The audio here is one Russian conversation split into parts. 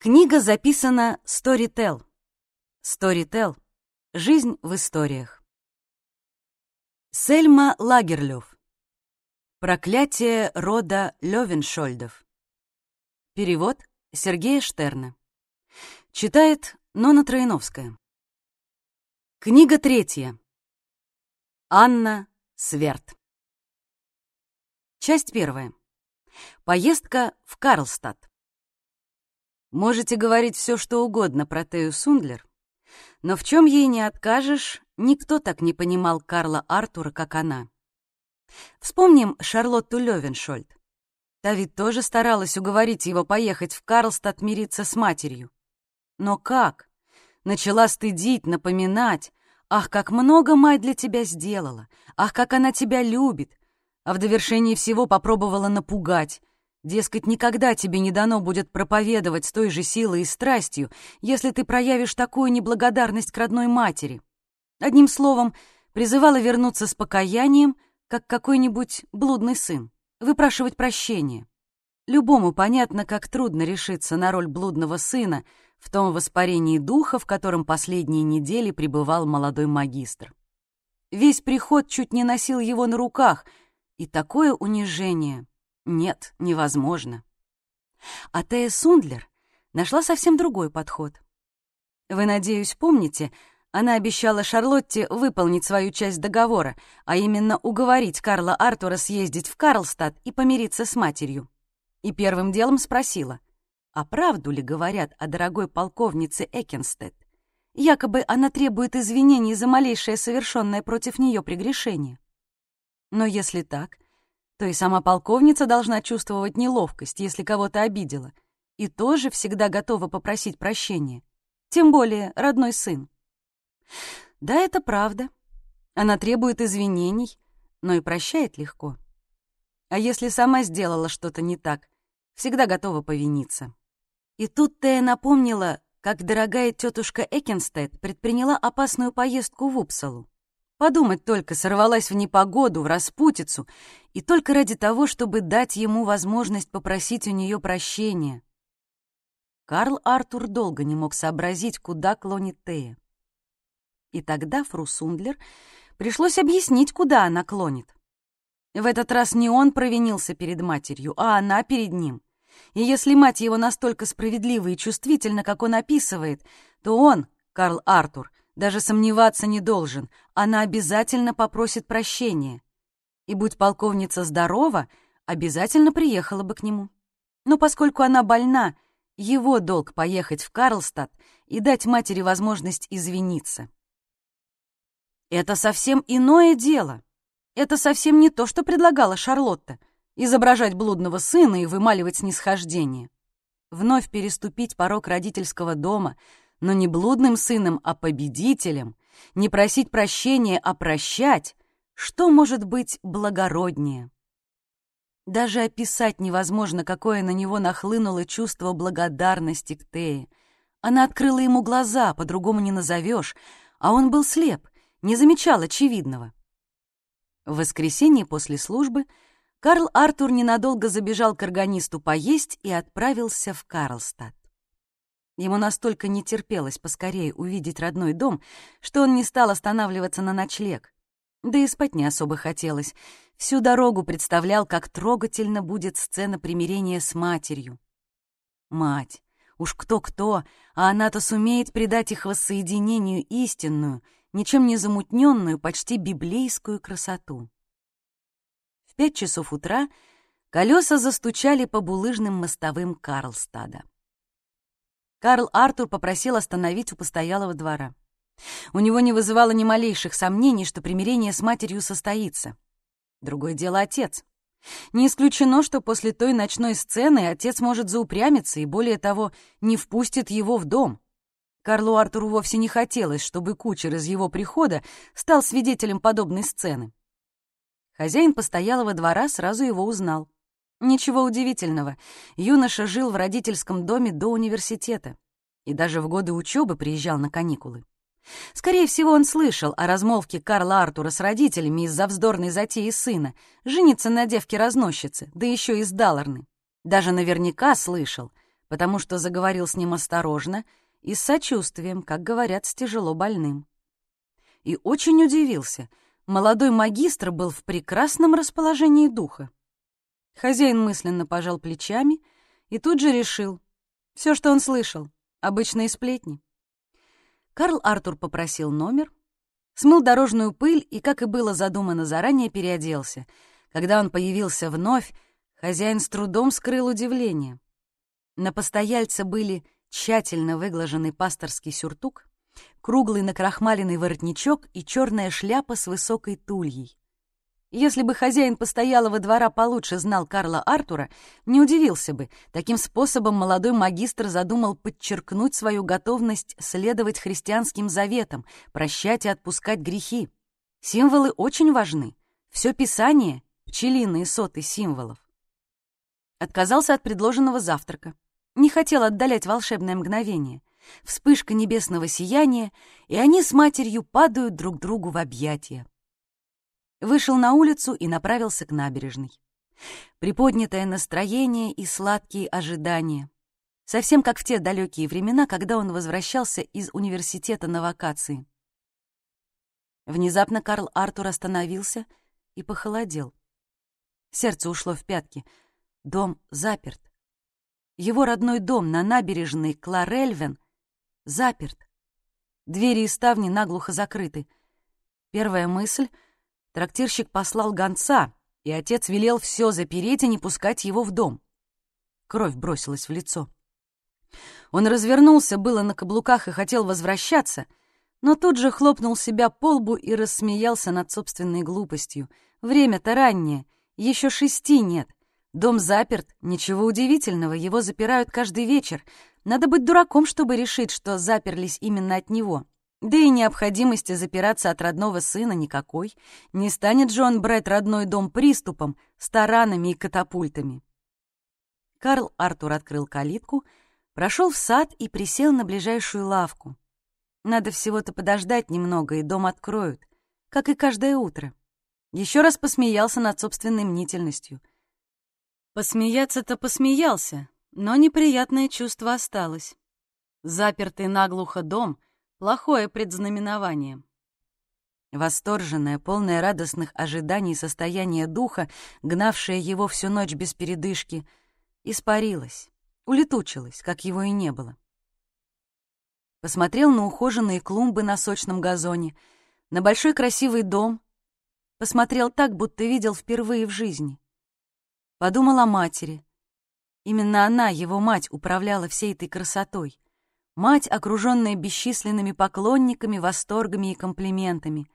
Книга записана Storytel. Storytel. Жизнь в историях. Сельма Лагерлёв. Проклятие рода Лёвеншольдов. Перевод Сергея Штерна. Читает Нона Троиновская. Книга третья. Анна Сверд. Часть первая. Поездка в Карлстад. Можете говорить все, что угодно про Тею Сундлер, но в чем ей не откажешь, никто так не понимал Карла Артура, как она. Вспомним Шарлотту Левеншольд. Та ведь тоже старалась уговорить его поехать в Карлстад мириться с матерью. Но как? Начала стыдить, напоминать. Ах, как много мать для тебя сделала! Ах, как она тебя любит! А в довершении всего попробовала напугать. Дескать, никогда тебе не дано будет проповедовать с той же силой и страстью, если ты проявишь такую неблагодарность к родной матери. Одним словом, призывала вернуться с покаянием, как какой-нибудь блудный сын, выпрашивать прощения. Любому понятно, как трудно решиться на роль блудного сына в том воспарении духа, в котором последние недели пребывал молодой магистр. Весь приход чуть не носил его на руках, и такое унижение нет, невозможно. А Тея Сундлер нашла совсем другой подход. Вы, надеюсь, помните, она обещала Шарлотте выполнить свою часть договора, а именно уговорить Карла Артура съездить в Карлстад и помириться с матерью. И первым делом спросила, а правду ли говорят о дорогой полковнице Экенстед? Якобы она требует извинений за малейшее совершенное против нее прегрешение. Но если так, то и сама полковница должна чувствовать неловкость, если кого-то обидела, и тоже всегда готова попросить прощения, тем более родной сын. Да, это правда. Она требует извинений, но и прощает легко. А если сама сделала что-то не так, всегда готова повиниться. И тут Тея напомнила, как дорогая тетушка Экенстед предприняла опасную поездку в Упсалу. Подумать только, сорвалась в непогоду, в распутицу, и только ради того, чтобы дать ему возможность попросить у нее прощения. Карл Артур долго не мог сообразить, куда клонит Тея. И тогда Фру Сундлер пришлось объяснить, куда она клонит. В этот раз не он провинился перед матерью, а она перед ним. И если мать его настолько справедлива и чувствительна, как он описывает, то он, Карл Артур, даже сомневаться не должен, она обязательно попросит прощения. И будь полковница здорова, обязательно приехала бы к нему. Но поскольку она больна, его долг поехать в Карлстад и дать матери возможность извиниться. Это совсем иное дело. Это совсем не то, что предлагала Шарлотта — изображать блудного сына и вымаливать снисхождение. Вновь переступить порог родительского дома — но не блудным сыном, а победителем, не просить прощения, а прощать, что может быть благороднее? Даже описать невозможно, какое на него нахлынуло чувство благодарности к Тее. Она открыла ему глаза, по-другому не назовешь, а он был слеп, не замечал очевидного. В воскресенье после службы Карл Артур ненадолго забежал к органисту поесть и отправился в Карлстад. Ему настолько не терпелось поскорее увидеть родной дом, что он не стал останавливаться на ночлег. Да и спать не особо хотелось. Всю дорогу представлял, как трогательно будет сцена примирения с матерью. Мать, уж кто-кто, а она-то сумеет придать их воссоединению истинную, ничем не замутненную, почти библейскую красоту. В пять часов утра колеса застучали по булыжным мостовым Карлстада. Карл Артур попросил остановить у постоялого двора. У него не вызывало ни малейших сомнений, что примирение с матерью состоится. Другое дело отец. Не исключено, что после той ночной сцены отец может заупрямиться и, более того, не впустит его в дом. Карлу Артуру вовсе не хотелось, чтобы кучер из его прихода стал свидетелем подобной сцены. Хозяин постоялого двора сразу его узнал. Ничего удивительного, юноша жил в родительском доме до университета и даже в годы учебы приезжал на каникулы. Скорее всего, он слышал о размолвке Карла Артура с родителями из-за вздорной затеи сына, жениться на девке-разносчице, да еще из Далларны. Даже наверняка слышал, потому что заговорил с ним осторожно и с сочувствием, как говорят, с тяжело больным. И очень удивился. Молодой магистр был в прекрасном расположении духа. Хозяин мысленно пожал плечами и тут же решил. Все, что он слышал, обычные сплетни. Карл Артур попросил номер, смыл дорожную пыль и, как и было задумано заранее, переоделся. Когда он появился вновь, хозяин с трудом скрыл удивление. На постояльца были тщательно выглаженный пасторский сюртук, круглый накрахмаленный воротничок и черная шляпа с высокой тульей. Если бы хозяин постоялого двора получше знал Карла Артура, не удивился бы. Таким способом молодой магистр задумал подчеркнуть свою готовность следовать христианским заветам, прощать и отпускать грехи. Символы очень важны. Все Писание — пчелиные соты символов. Отказался от предложенного завтрака. Не хотел отдалять волшебное мгновение. Вспышка небесного сияния, и они с матерью падают друг другу в объятия вышел на улицу и направился к набережной. Приподнятое настроение и сладкие ожидания. Совсем как в те далекие времена, когда он возвращался из университета на вакации. Внезапно Карл Артур остановился и похолодел. Сердце ушло в пятки. Дом заперт. Его родной дом на набережной Кларельвен заперт. Двери и ставни наглухо закрыты. Первая мысль — Трактирщик послал гонца, и отец велел все запереть и не пускать его в дом. Кровь бросилась в лицо. Он развернулся было на каблуках и хотел возвращаться, но тут же хлопнул себя по лбу и рассмеялся над собственной глупостью. Время-то раннее, еще шести нет. Дом заперт, ничего удивительного, его запирают каждый вечер. Надо быть дураком, чтобы решить, что заперлись именно от него. Да и необходимости запираться от родного сына никакой. Не станет же он брать родной дом приступом, с таранами и катапультами. Карл Артур открыл калитку, прошел в сад и присел на ближайшую лавку. Надо всего-то подождать немного, и дом откроют, как и каждое утро. Еще раз посмеялся над собственной мнительностью. Посмеяться-то посмеялся, но неприятное чувство осталось. Запертый наглухо дом — Плохое предзнаменование. Восторженное, полное радостных ожиданий состояние духа, гнавшее его всю ночь без передышки, испарилось, улетучилось, как его и не было. Посмотрел на ухоженные клумбы на сочном газоне, на большой красивый дом, посмотрел так, будто видел впервые в жизни. Подумал о матери. Именно она, его мать, управляла всей этой красотой — Мать, окруженная бесчисленными поклонниками, восторгами и комплиментами.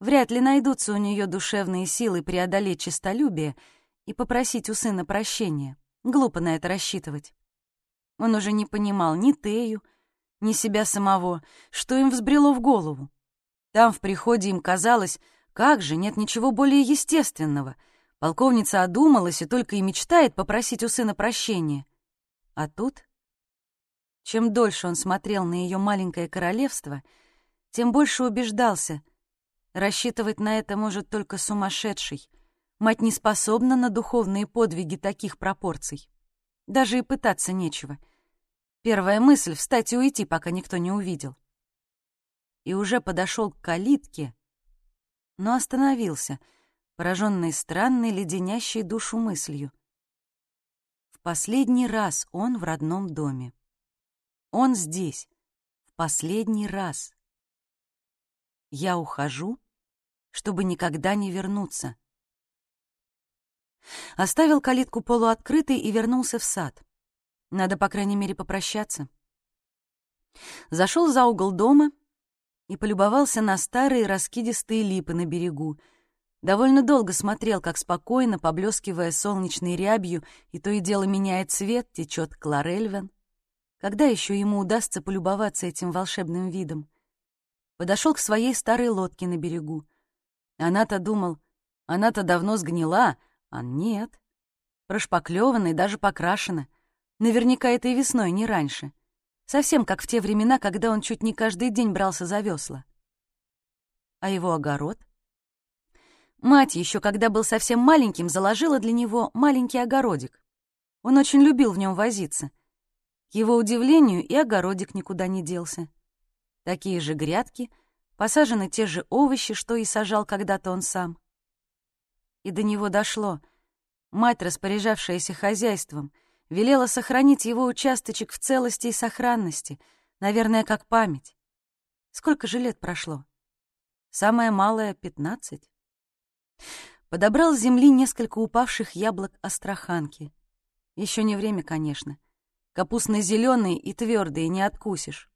Вряд ли найдутся у нее душевные силы преодолеть честолюбие и попросить у сына прощения. Глупо на это рассчитывать. Он уже не понимал ни Тею, ни себя самого, что им взбрело в голову. Там, в приходе, им казалось, как же, нет ничего более естественного. Полковница одумалась и только и мечтает попросить у сына прощения. А тут чем дольше он смотрел на ее маленькое королевство, тем больше убеждался. Рассчитывать на это может только сумасшедший. Мать не способна на духовные подвиги таких пропорций. Даже и пытаться нечего. Первая мысль — встать и уйти, пока никто не увидел. И уже подошел к калитке, но остановился, пораженный странной, леденящей душу мыслью. В последний раз он в родном доме. Он здесь, в последний раз. Я ухожу, чтобы никогда не вернуться. Оставил калитку полуоткрытой и вернулся в сад. Надо, по крайней мере, попрощаться. Зашел за угол дома и полюбовался на старые раскидистые липы на берегу. Довольно долго смотрел, как спокойно, поблескивая солнечной рябью, и то и дело меняет цвет, течет Кларельвен. Когда еще ему удастся полюбоваться этим волшебным видом? Подошел к своей старой лодке на берегу. Она-то думал, она-то давно сгнила, а нет. Прошпаклевана и даже покрашена. Наверняка этой весной, не раньше. Совсем как в те времена, когда он чуть не каждый день брался за весла. А его огород? Мать еще, когда был совсем маленьким, заложила для него маленький огородик. Он очень любил в нем возиться. Его удивлению и огородик никуда не делся. Такие же грядки, посажены те же овощи, что и сажал когда-то он сам. И до него дошло. Мать, распоряжавшаяся хозяйством, велела сохранить его участочек в целости и сохранности, наверное, как память. Сколько же лет прошло? Самое малое — пятнадцать. Подобрал с земли несколько упавших яблок астраханки. Еще не время, конечно. Капустно-зеленые и твердые не откусишь.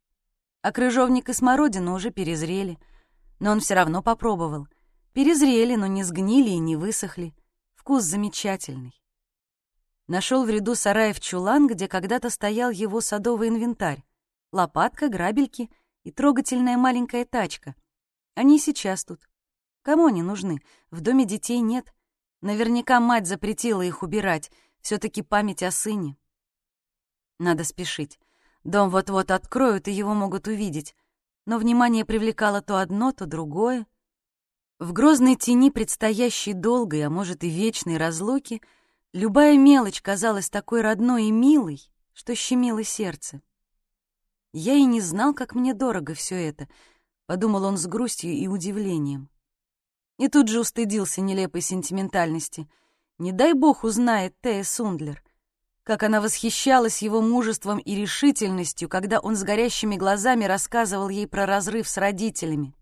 А крыжовник и смородина уже перезрели. Но он все равно попробовал. Перезрели, но не сгнили и не высохли. Вкус замечательный. Нашел в ряду сараев чулан, где когда-то стоял его садовый инвентарь. Лопатка, грабельки и трогательная маленькая тачка. Они сейчас тут. Кому они нужны? В доме детей нет. Наверняка мать запретила их убирать. все таки память о сыне. Надо спешить. Дом вот-вот откроют, и его могут увидеть. Но внимание привлекало то одно, то другое. В грозной тени предстоящей долгой, а может и вечной разлуки, любая мелочь казалась такой родной и милой, что щемило сердце. «Я и не знал, как мне дорого все это», — подумал он с грустью и удивлением. И тут же устыдился нелепой сентиментальности. Не дай бог узнает Тея Сундлер, как она восхищалась его мужеством и решительностью, когда он с горящими глазами рассказывал ей про разрыв с родителями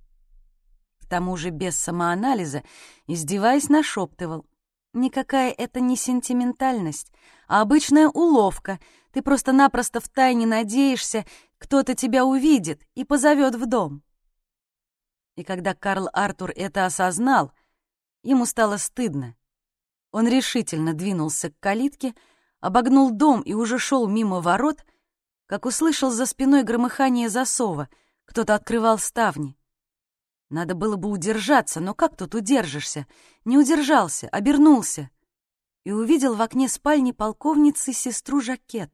тому же без самоанализа, издеваясь, нашептывал. «Никакая это не сентиментальность, а обычная уловка. Ты просто-напросто втайне надеешься, кто-то тебя увидит и позовет в дом». И когда Карл Артур это осознал, ему стало стыдно. Он решительно двинулся к калитке, обогнул дом и уже шел мимо ворот, как услышал за спиной громыхание засова, кто-то открывал ставни. Надо было бы удержаться, но как тут удержишься? Не удержался, обернулся и увидел в окне спальни полковницы сестру Жакет.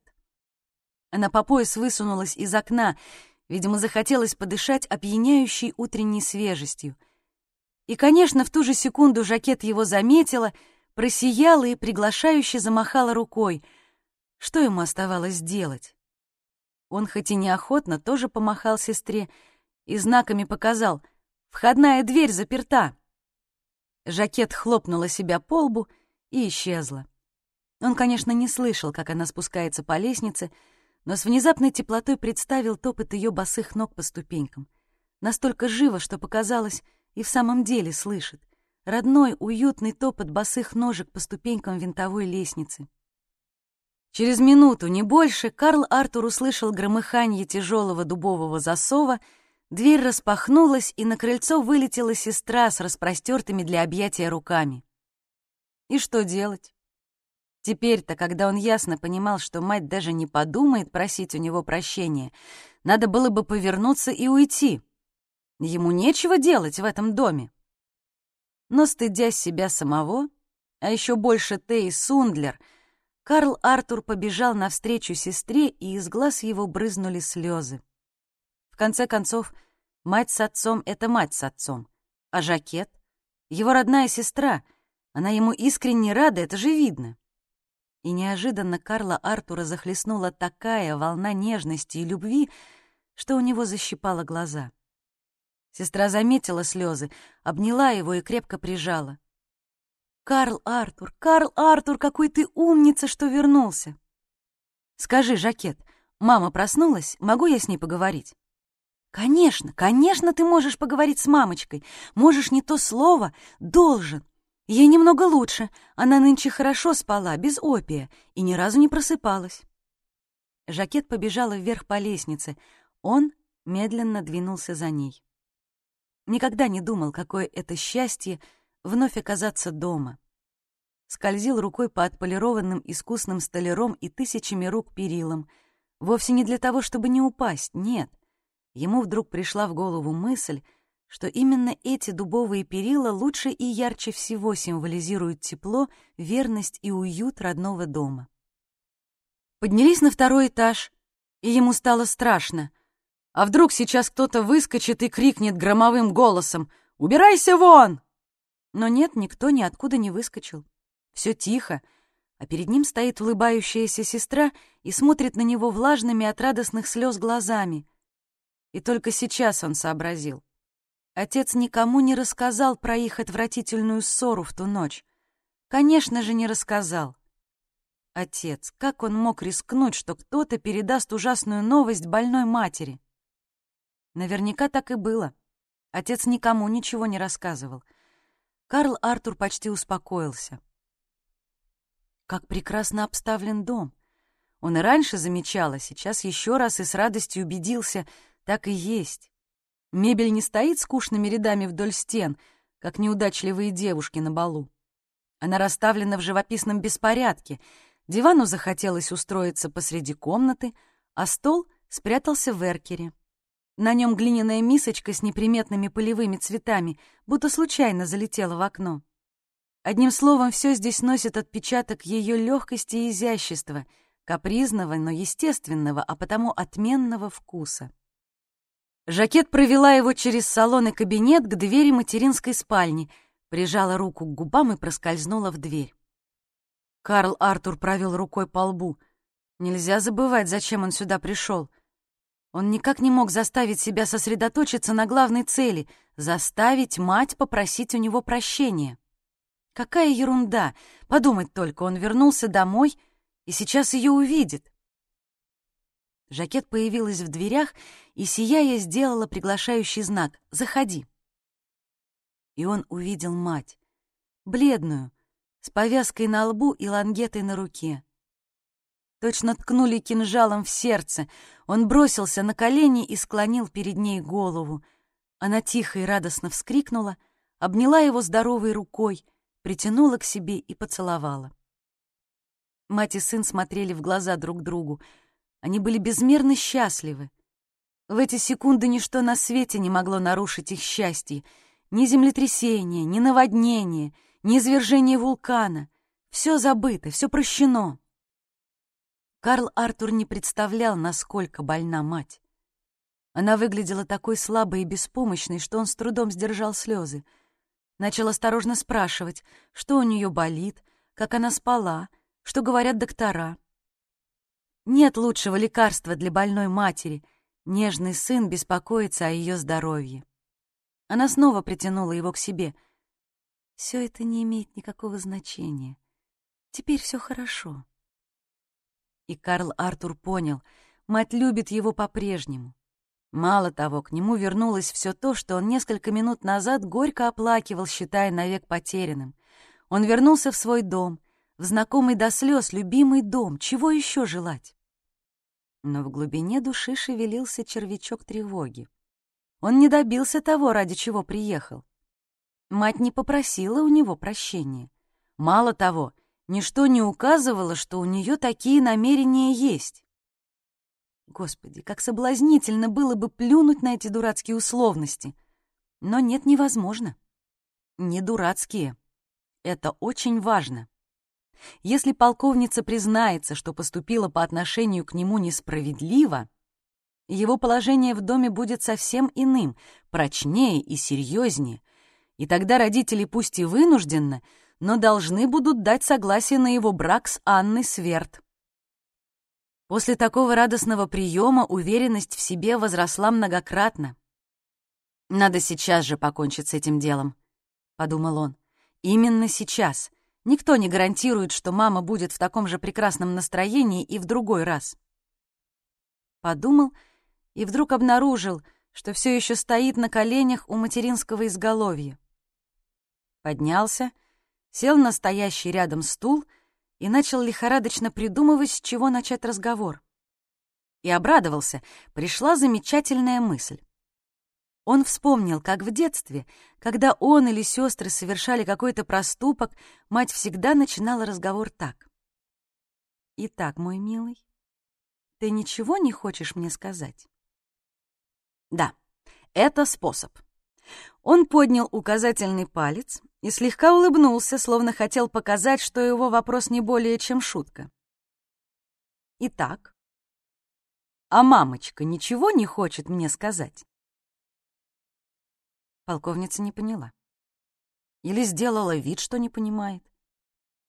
Она по пояс высунулась из окна, видимо, захотелось подышать опьяняющей утренней свежестью. И, конечно, в ту же секунду Жакет его заметила, просияла и приглашающе замахала рукой. Что ему оставалось делать? Он хоть и неохотно тоже помахал сестре и знаками показал — Входная дверь заперта. Жакет хлопнула себя по лбу и исчезла. Он, конечно, не слышал, как она спускается по лестнице, но с внезапной теплотой представил топот ее босых ног по ступенькам. Настолько живо, что показалось, и в самом деле слышит. Родной, уютный топот босых ножек по ступенькам винтовой лестницы. Через минуту, не больше, Карл Артур услышал громыханье тяжелого дубового засова — Дверь распахнулась, и на крыльцо вылетела сестра с распростертыми для объятия руками. И что делать? Теперь-то, когда он ясно понимал, что мать даже не подумает просить у него прощения, надо было бы повернуться и уйти. Ему нечего делать в этом доме. Но, стыдя себя самого, а еще больше Тей Сундлер, Карл Артур побежал навстречу сестре, и из глаз его брызнули слезы. В конце концов, мать с отцом — это мать с отцом. А Жакет — его родная сестра. Она ему искренне рада, это же видно. И неожиданно Карла Артура захлестнула такая волна нежности и любви, что у него защипало глаза. Сестра заметила слезы, обняла его и крепко прижала. «Карл Артур, Карл Артур, какой ты умница, что вернулся!» «Скажи, Жакет, мама проснулась? Могу я с ней поговорить?» «Конечно, конечно, ты можешь поговорить с мамочкой. Можешь не то слово, должен. Ей немного лучше. Она нынче хорошо спала, без опия, и ни разу не просыпалась». Жакет побежала вверх по лестнице. Он медленно двинулся за ней. Никогда не думал, какое это счастье вновь оказаться дома. Скользил рукой по отполированным искусным столяром и тысячами рук перилам. Вовсе не для того, чтобы не упасть, нет — Ему вдруг пришла в голову мысль, что именно эти дубовые перила лучше и ярче всего символизируют тепло, верность и уют родного дома. Поднялись на второй этаж, и ему стало страшно. А вдруг сейчас кто-то выскочит и крикнет громовым голосом «Убирайся вон!» Но нет, никто ниоткуда не выскочил. Все тихо. а перед ним стоит улыбающаяся сестра и смотрит на него влажными от радостных слез глазами. И только сейчас он сообразил. Отец никому не рассказал про их отвратительную ссору в ту ночь. Конечно же, не рассказал. Отец, как он мог рискнуть, что кто-то передаст ужасную новость больной матери? Наверняка так и было. Отец никому ничего не рассказывал. Карл Артур почти успокоился. Как прекрасно обставлен дом. Он и раньше замечал, а сейчас еще раз и с радостью убедился, так и есть. Мебель не стоит скучными рядами вдоль стен, как неудачливые девушки на балу. Она расставлена в живописном беспорядке. Дивану захотелось устроиться посреди комнаты, а стол спрятался в эркере. На нем глиняная мисочка с неприметными полевыми цветами, будто случайно залетела в окно. Одним словом, все здесь носит отпечаток ее легкости и изящества, капризного, но естественного, а потому отменного вкуса. Жакет провела его через салон и кабинет к двери материнской спальни, прижала руку к губам и проскользнула в дверь. Карл Артур провел рукой по лбу. Нельзя забывать, зачем он сюда пришел. Он никак не мог заставить себя сосредоточиться на главной цели — заставить мать попросить у него прощения. Какая ерунда! Подумать только, он вернулся домой и сейчас ее увидит. Жакет появилась в дверях и, сияя, сделала приглашающий знак «Заходи». И он увидел мать, бледную, с повязкой на лбу и лангетой на руке. Точно ткнули кинжалом в сердце. Он бросился на колени и склонил перед ней голову. Она тихо и радостно вскрикнула, обняла его здоровой рукой — притянула к себе и поцеловала. Мать и сын смотрели в глаза друг другу. Они были безмерно счастливы. В эти секунды ничто на свете не могло нарушить их счастье. Ни землетрясение, ни наводнение, ни извержение вулкана. Все забыто, все прощено. Карл Артур не представлял, насколько больна мать. Она выглядела такой слабой и беспомощной, что он с трудом сдержал слезы. Начал осторожно спрашивать, что у нее болит, как она спала, что говорят доктора. Нет лучшего лекарства для больной матери. Нежный сын беспокоится о ее здоровье. Она снова притянула его к себе. Все это не имеет никакого значения. Теперь все хорошо. И Карл Артур понял, мать любит его по-прежнему. Мало того, к нему вернулось все то, что он несколько минут назад горько оплакивал, считая навек потерянным. Он вернулся в свой дом, в знакомый до слез любимый дом. Чего еще желать? Но в глубине души шевелился червячок тревоги. Он не добился того, ради чего приехал. Мать не попросила у него прощения. Мало того, ничто не указывало, что у нее такие намерения есть. Господи, как соблазнительно было бы плюнуть на эти дурацкие условности. Но нет, невозможно. Не дурацкие. Это очень важно. Если полковница признается, что поступила по отношению к нему несправедливо, его положение в доме будет совсем иным, прочнее и серьезнее, и тогда родители пусть и вынужденно, но должны будут дать согласие на его брак с Анной Сверд. После такого радостного приема уверенность в себе возросла многократно. «Надо сейчас же покончить с этим делом», — подумал он. «Именно сейчас. Никто не гарантирует, что мама будет в таком же прекрасном настроении и в другой раз». Подумал и вдруг обнаружил, что все еще стоит на коленях у материнского изголовья. Поднялся, сел на стоящий рядом стул — и начал лихорадочно придумывать, с чего начать разговор. И обрадовался, пришла замечательная мысль. Он вспомнил, как в детстве, когда он или сестры совершали какой-то проступок, мать всегда начинала разговор так. «Итак, мой милый, ты ничего не хочешь мне сказать?» «Да, это способ». Он поднял указательный палец и слегка улыбнулся, словно хотел показать, что его вопрос не более чем шутка. «Итак, а мамочка ничего не хочет мне сказать?» Полковница не поняла. Или сделала вид, что не понимает.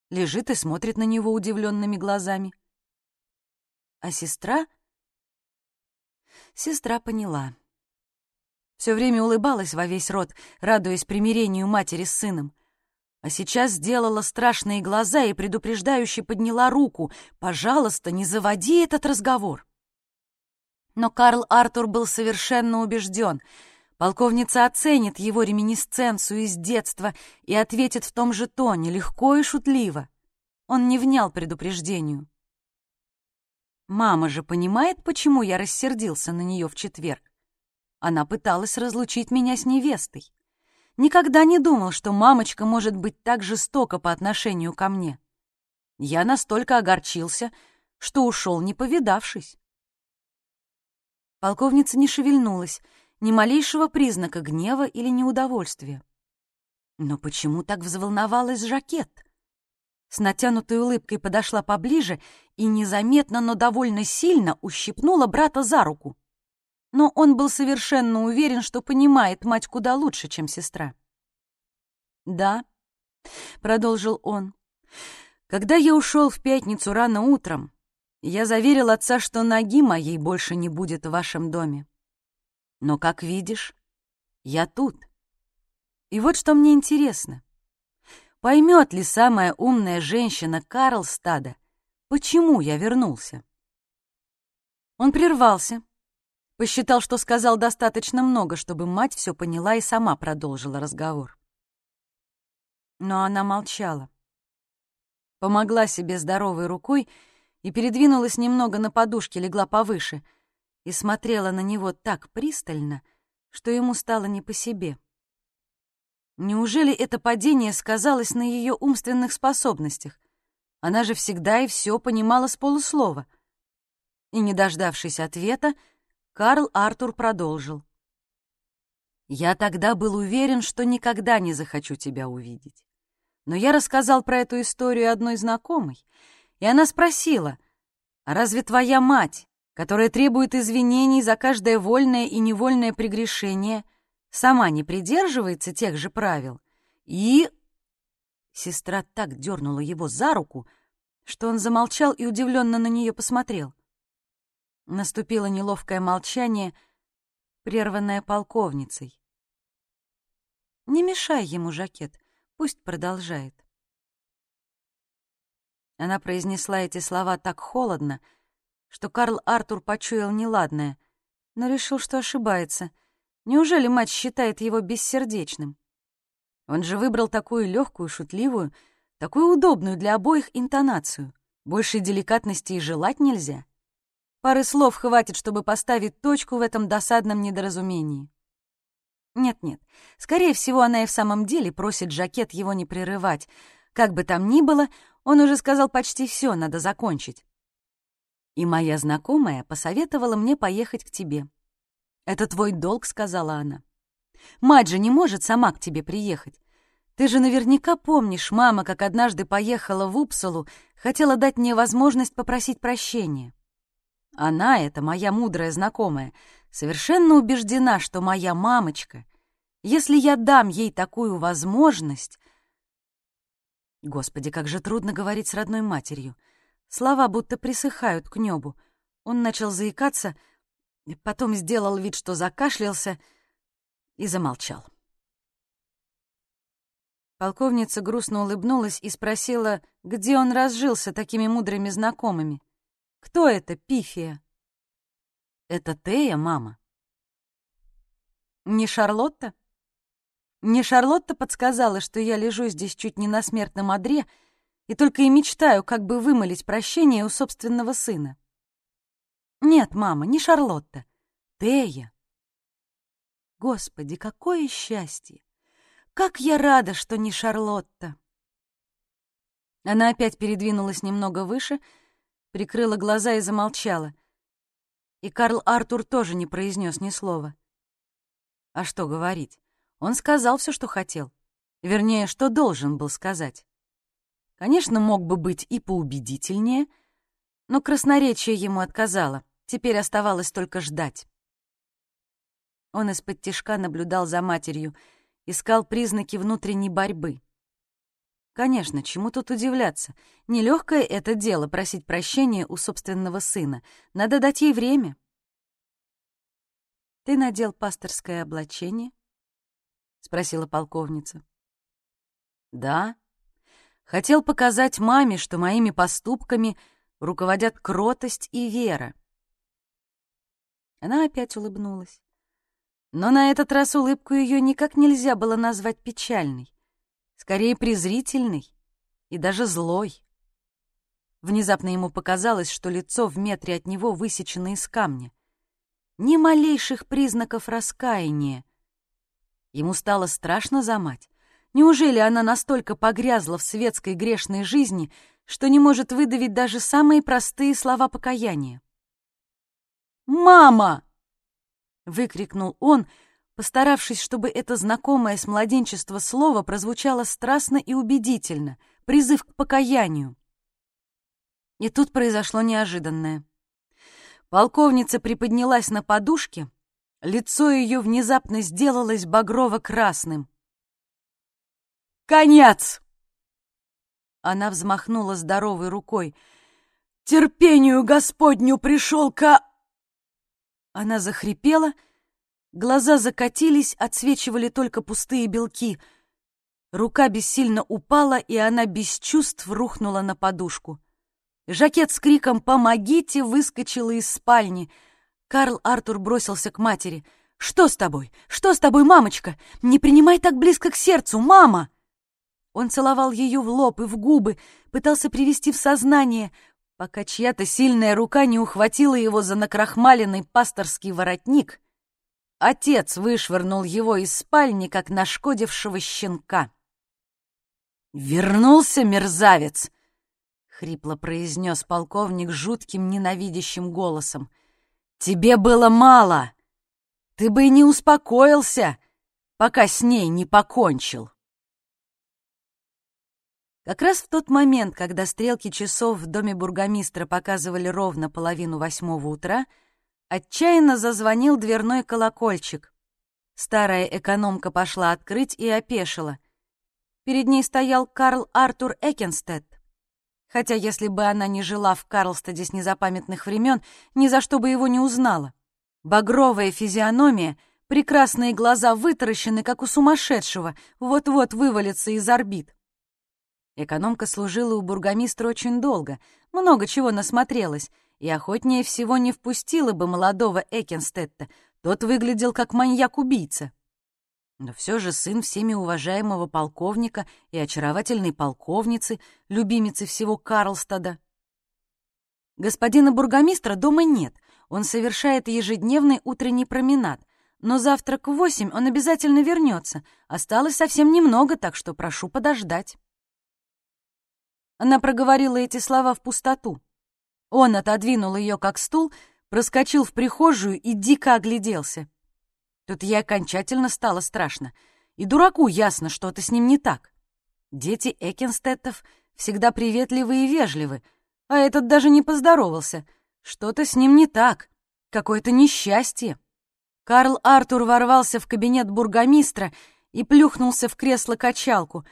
лежит и смотрит на него удивленными глазами. А сестра? Сестра поняла. Все время улыбалась во весь рот, радуясь примирению матери с сыном. А сейчас сделала страшные глаза и предупреждающе подняла руку. «Пожалуйста, не заводи этот разговор!» Но Карл Артур был совершенно убежден. Полковница оценит его реминисценцию из детства и ответит в том же тоне, легко и шутливо. Он не внял предупреждению. Мама же понимает, почему я рассердился на нее в четверг. Она пыталась разлучить меня с невестой. Никогда не думал, что мамочка может быть так жестока по отношению ко мне. Я настолько огорчился, что ушел, не повидавшись. Полковница не шевельнулась, ни малейшего признака гнева или неудовольствия. Но почему так взволновалась жакет? С натянутой улыбкой подошла поближе и незаметно, но довольно сильно ущипнула брата за руку но он был совершенно уверен, что понимает мать куда лучше, чем сестра. «Да», — продолжил он, — «когда я ушел в пятницу рано утром, я заверил отца, что ноги моей больше не будет в вашем доме. Но, как видишь, я тут. И вот что мне интересно. Поймет ли самая умная женщина Карлстада, почему я вернулся?» Он прервался, Посчитал, что сказал достаточно много, чтобы мать все поняла и сама продолжила разговор. Но она молчала. Помогла себе здоровой рукой и передвинулась немного на подушке, легла повыше и смотрела на него так пристально, что ему стало не по себе. Неужели это падение сказалось на ее умственных способностях? Она же всегда и все понимала с полуслова. И, не дождавшись ответа, Карл Артур продолжил. «Я тогда был уверен, что никогда не захочу тебя увидеть. Но я рассказал про эту историю одной знакомой, и она спросила, «А разве твоя мать, которая требует извинений за каждое вольное и невольное прегрешение, сама не придерживается тех же правил?» И... Сестра так дернула его за руку, что он замолчал и удивленно на нее посмотрел. Наступило неловкое молчание, прерванное полковницей. «Не мешай ему, жакет, пусть продолжает». Она произнесла эти слова так холодно, что Карл Артур почуял неладное, но решил, что ошибается. Неужели мать считает его бессердечным? Он же выбрал такую легкую, шутливую, такую удобную для обоих интонацию. Большей деликатности и желать нельзя. Пары слов хватит, чтобы поставить точку в этом досадном недоразумении. Нет-нет, скорее всего, она и в самом деле просит жакет его не прерывать. Как бы там ни было, он уже сказал почти все, надо закончить. И моя знакомая посоветовала мне поехать к тебе. «Это твой долг», — сказала она. «Мать же не может сама к тебе приехать. Ты же наверняка помнишь, мама, как однажды поехала в Упсалу, хотела дать мне возможность попросить прощения. Она, это моя мудрая знакомая, совершенно убеждена, что моя мамочка, если я дам ей такую возможность... Господи, как же трудно говорить с родной матерью. Слова будто присыхают к небу. Он начал заикаться, потом сделал вид, что закашлялся и замолчал. Полковница грустно улыбнулась и спросила, где он разжился такими мудрыми знакомыми. Кто это, Пифия? Это Тея, мама. Не Шарлотта? Не Шарлотта подсказала, что я лежу здесь чуть не на смертном одре и только и мечтаю, как бы вымолить прощение у собственного сына. Нет, мама, не Шарлотта. Тея. Господи, какое счастье! Как я рада, что не Шарлотта! Она опять передвинулась немного выше — прикрыла глаза и замолчала. И Карл Артур тоже не произнес ни слова. А что говорить? Он сказал все, что хотел. Вернее, что должен был сказать. Конечно, мог бы быть и поубедительнее, но красноречие ему отказало. Теперь оставалось только ждать. Он из-под тишка наблюдал за матерью, искал признаки внутренней борьбы. Конечно, чему тут удивляться? Нелегкое это дело просить прощения у собственного сына. Надо дать ей время. «Ты надел пасторское облачение?» — спросила полковница. «Да. Хотел показать маме, что моими поступками руководят кротость и вера». Она опять улыбнулась. Но на этот раз улыбку ее никак нельзя было назвать печальной скорее презрительный и даже злой. Внезапно ему показалось, что лицо в метре от него высечено из камня. Ни малейших признаков раскаяния. Ему стало страшно за мать. Неужели она настолько погрязла в светской грешной жизни, что не может выдавить даже самые простые слова покаяния? «Мама!» — выкрикнул он, — постаравшись, чтобы это знакомое с младенчества слово прозвучало страстно и убедительно, призыв к покаянию. И тут произошло неожиданное. Полковница приподнялась на подушке, лицо ее внезапно сделалось багрово-красным. «Конец!» Она взмахнула здоровой рукой. «Терпению Господню пришел ка...» Она захрипела — Глаза закатились, отсвечивали только пустые белки. Рука бессильно упала, и она без чувств рухнула на подушку. Жакет с криком «Помогите!» выскочила из спальни. Карл Артур бросился к матери. «Что с тобой? Что с тобой, мамочка? Не принимай так близко к сердцу, мама!» Он целовал ее в лоб и в губы, пытался привести в сознание, пока чья-то сильная рука не ухватила его за накрахмаленный пасторский воротник — Отец вышвырнул его из спальни, как нашкодившего щенка. «Вернулся, мерзавец!» — хрипло произнес полковник жутким ненавидящим голосом. «Тебе было мало! Ты бы и не успокоился, пока с ней не покончил!» Как раз в тот момент, когда стрелки часов в доме бургомистра показывали ровно половину восьмого утра, — Отчаянно зазвонил дверной колокольчик. Старая экономка пошла открыть и опешила. Перед ней стоял Карл Артур Экенстедт. Хотя если бы она не жила в Карлстаде с незапамятных времен, ни за что бы его не узнала. Багровая физиономия, прекрасные глаза вытаращены, как у сумасшедшего, вот-вот вывалятся из орбит. Экономка служила у бургомистра очень долго, много чего насмотрелась — и охотнее всего не впустила бы молодого Экенстетта, тот выглядел как маньяк-убийца. Но все же сын всеми уважаемого полковника и очаровательной полковницы, любимицы всего Карлстада. Господина бургомистра дома нет, он совершает ежедневный утренний променад, но завтра к восемь он обязательно вернется. Осталось совсем немного, так что прошу подождать. Она проговорила эти слова в пустоту. Он отодвинул ее как стул, проскочил в прихожую и дико огляделся. Тут ей окончательно стало страшно. И дураку ясно, что-то с ним не так. Дети Экенстеттов всегда приветливы и вежливы, а этот даже не поздоровался. Что-то с ним не так, какое-то несчастье. Карл Артур ворвался в кабинет бургомистра и плюхнулся в кресло-качалку,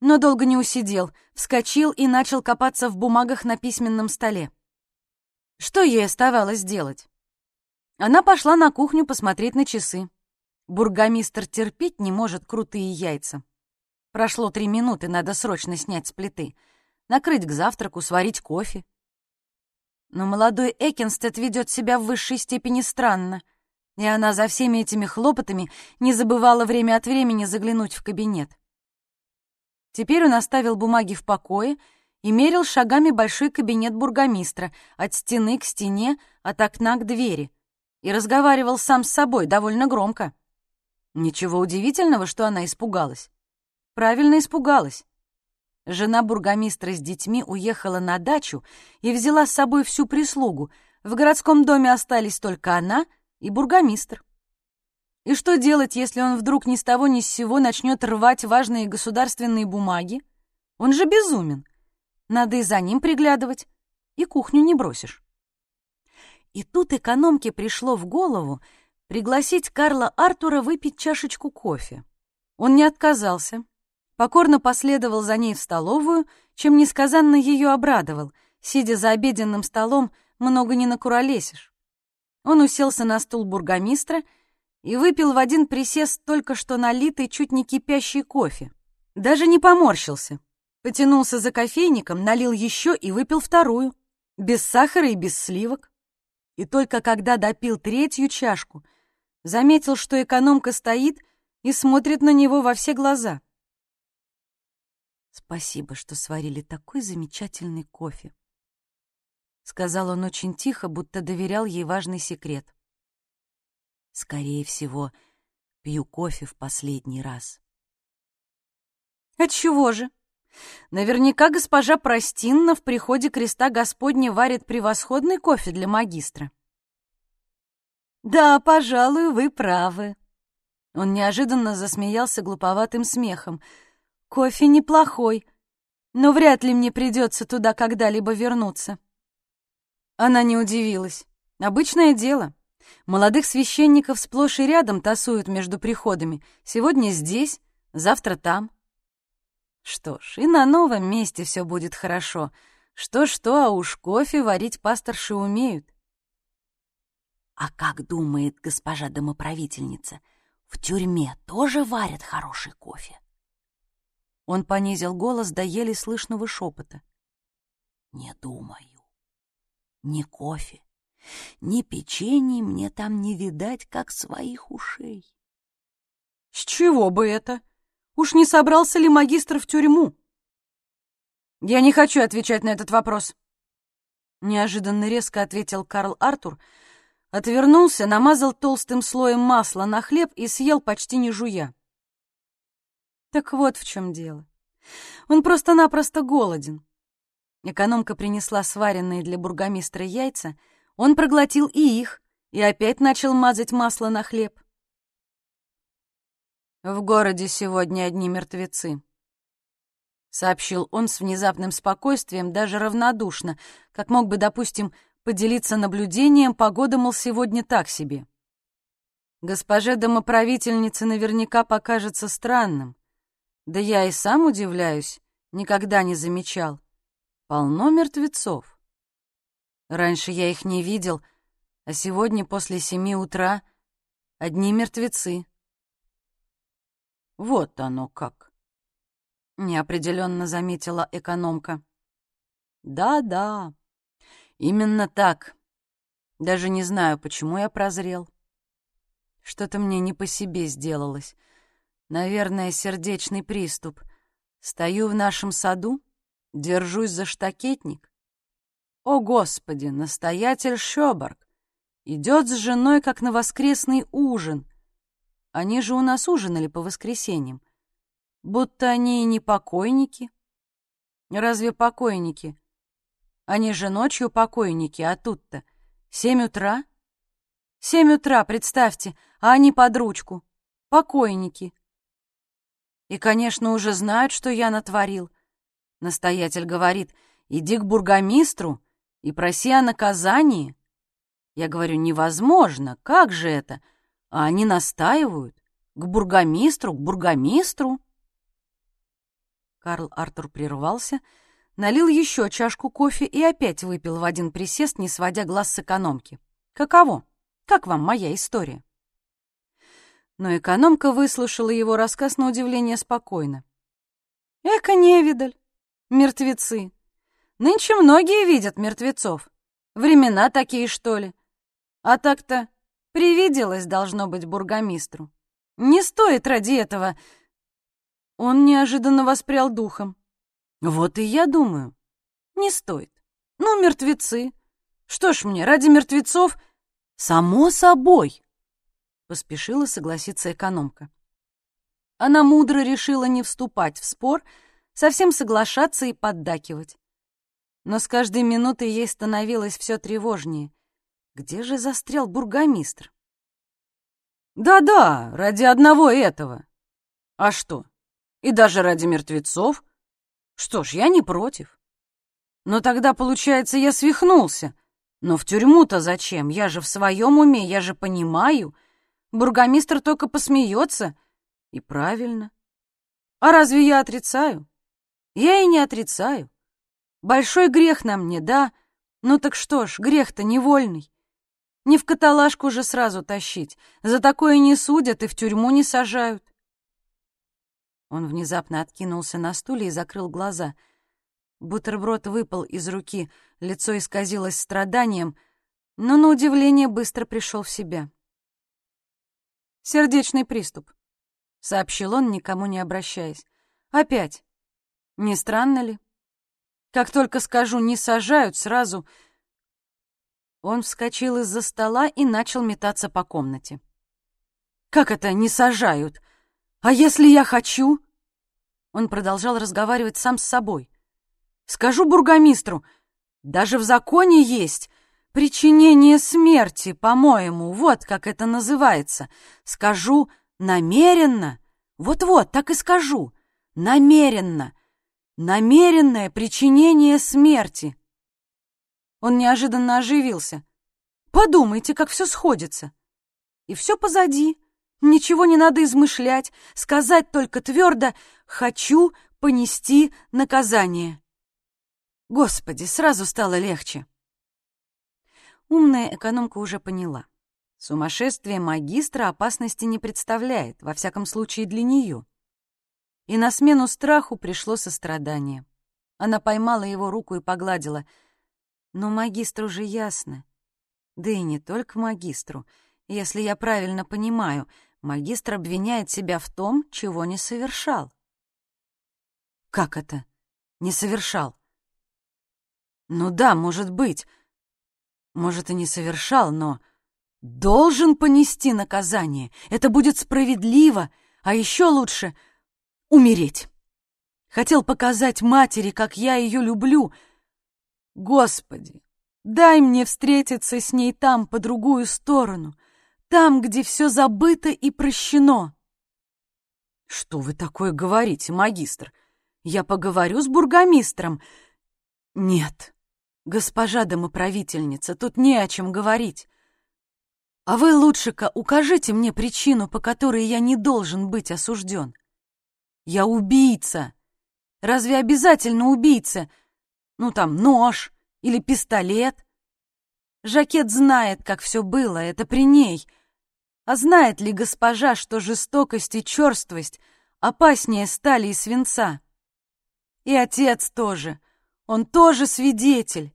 но долго не усидел, вскочил и начал копаться в бумагах на письменном столе. Что ей оставалось делать? Она пошла на кухню посмотреть на часы. Бургомистр терпеть не может крутые яйца. Прошло три минуты, надо срочно снять с плиты. Накрыть к завтраку, сварить кофе. Но молодой Экинстед ведет себя в высшей степени странно, и она за всеми этими хлопотами не забывала время от времени заглянуть в кабинет. Теперь он оставил бумаги в покое и мерил шагами большой кабинет бургомистра от стены к стене, от окна к двери, и разговаривал сам с собой довольно громко. Ничего удивительного, что она испугалась. Правильно испугалась. Жена бургомистра с детьми уехала на дачу и взяла с собой всю прислугу. В городском доме остались только она и бургомистр. И что делать, если он вдруг ни с того ни с сего начнет рвать важные государственные бумаги? Он же безумен. Надо и за ним приглядывать, и кухню не бросишь. И тут экономке пришло в голову пригласить Карла Артура выпить чашечку кофе. Он не отказался, покорно последовал за ней в столовую, чем несказанно ее обрадовал. Сидя за обеденным столом, много не накуролесишь. Он уселся на стул бургомистра и выпил в один присест только что налитый, чуть не кипящий кофе. Даже не поморщился. Потянулся за кофейником, налил еще и выпил вторую. Без сахара и без сливок. И только когда допил третью чашку, заметил, что экономка стоит и смотрит на него во все глаза. «Спасибо, что сварили такой замечательный кофе», — сказал он очень тихо, будто доверял ей важный секрет. «Скорее всего, пью кофе в последний раз». «Отчего же? Наверняка госпожа Простинна в приходе креста Господня варит превосходный кофе для магистра». «Да, пожалуй, вы правы». Он неожиданно засмеялся глуповатым смехом — Кофе неплохой, но вряд ли мне придется туда когда-либо вернуться. Она не удивилась. Обычное дело. Молодых священников сплошь и рядом тасуют между приходами. Сегодня здесь, завтра там. Что ж, и на новом месте все будет хорошо. Что-что, а уж кофе варить пасторши умеют. А как думает госпожа домоправительница, в тюрьме тоже варят хороший кофе? Он понизил голос до еле слышного шепота. «Не думаю. Ни кофе, ни печенье мне там не видать, как своих ушей». «С чего бы это? Уж не собрался ли магистр в тюрьму?» «Я не хочу отвечать на этот вопрос», — неожиданно резко ответил Карл Артур, отвернулся, намазал толстым слоем масла на хлеб и съел почти не жуя. Так вот в чем дело. Он просто-напросто голоден. Экономка принесла сваренные для бургомистра яйца, он проглотил и их, и опять начал мазать масло на хлеб. «В городе сегодня одни мертвецы», — сообщил он с внезапным спокойствием, даже равнодушно, как мог бы, допустим, поделиться наблюдением, погода, мол, сегодня так себе. Госпоже домоправительнице наверняка покажется странным. Да я и сам удивляюсь, никогда не замечал. Полно мертвецов. Раньше я их не видел, а сегодня после семи утра одни мертвецы. Вот оно как. Неопределенно заметила экономка. Да-да, именно так. Даже не знаю, почему я прозрел. Что-то мне не по себе сделалось. Наверное, сердечный приступ. Стою в нашем саду, держусь за штакетник. О, Господи, настоятель Шёборг! Идет с женой, как на воскресный ужин. Они же у нас ужинали по воскресеньям. Будто они не покойники. Разве покойники? Они же ночью покойники, а тут-то семь утра. Семь утра, представьте, а они под ручку. Покойники. И, конечно, уже знают, что я натворил. Настоятель говорит, иди к бургомистру и проси о наказании. Я говорю, невозможно, как же это? А они настаивают. К бургомистру, к бургомистру. Карл Артур прервался, налил еще чашку кофе и опять выпил в один присест, не сводя глаз с экономки. Каково? Как вам моя история? но экономка выслушала его рассказ на удивление спокойно. «Эка невидаль! Мертвецы! Нынче многие видят мертвецов. Времена такие, что ли? А так-то привиделось, должно быть, бургомистру. Не стоит ради этого...» Он неожиданно воспрял духом. «Вот и я думаю. Не стоит. Ну, мертвецы. Что ж мне, ради мертвецов...» «Само собой!» поспешила согласиться экономка. Она мудро решила не вступать в спор, совсем соглашаться и поддакивать. Но с каждой минутой ей становилось все тревожнее. Где же застрял бургомистр? Да-да, ради одного этого. А что? И даже ради мертвецов? Что ж, я не против. Но тогда, получается, я свихнулся. Но в тюрьму-то зачем? Я же в своем уме, я же понимаю — Бургомистр только посмеется. И правильно. А разве я отрицаю? Я и не отрицаю. Большой грех на мне, да? Ну так что ж, грех-то невольный. Не в каталажку же сразу тащить. За такое не судят и в тюрьму не сажают. Он внезапно откинулся на стуле и закрыл глаза. Бутерброд выпал из руки, лицо исказилось страданием, но на удивление быстро пришел в себя. «Сердечный приступ», — сообщил он, никому не обращаясь. «Опять. Не странно ли? Как только скажу «не сажают», сразу...» Он вскочил из-за стола и начал метаться по комнате. «Как это «не сажают»? А если я хочу?» Он продолжал разговаривать сам с собой. «Скажу бургомистру, даже в законе есть причинение смерти, по-моему, вот как это называется. Скажу намеренно, вот-вот, так и скажу, намеренно, намеренное причинение смерти». Он неожиданно оживился. «Подумайте, как все сходится. И все позади». Ничего не надо измышлять, сказать только твердо «хочу понести наказание». Господи, сразу стало легче. Умная экономка уже поняла. Сумасшествие магистра опасности не представляет, во всяком случае для нее. И на смену страху пришло сострадание. Она поймала его руку и погладила. Но магистру же ясно. Да и не только магистру, если я правильно понимаю — магистр обвиняет себя в том, чего не совершал. Как это? Не совершал? Ну да, может быть. Может, и не совершал, но должен понести наказание. Это будет справедливо, а еще лучше — умереть. Хотел показать матери, как я ее люблю. Господи, дай мне встретиться с ней там, по другую сторону — там, где все забыто и прощено. Что вы такое говорите, магистр? Я поговорю с бургомистром. Нет, госпожа домоправительница, тут не о чем говорить. А вы лучше-ка укажите мне причину, по которой я не должен быть осужден. Я убийца. Разве обязательно убийца? Ну, там, нож или пистолет. Жакет знает, как все было, это при ней — а знает ли госпожа, что жестокость и черствость опаснее стали и свинца? И отец тоже, он тоже свидетель.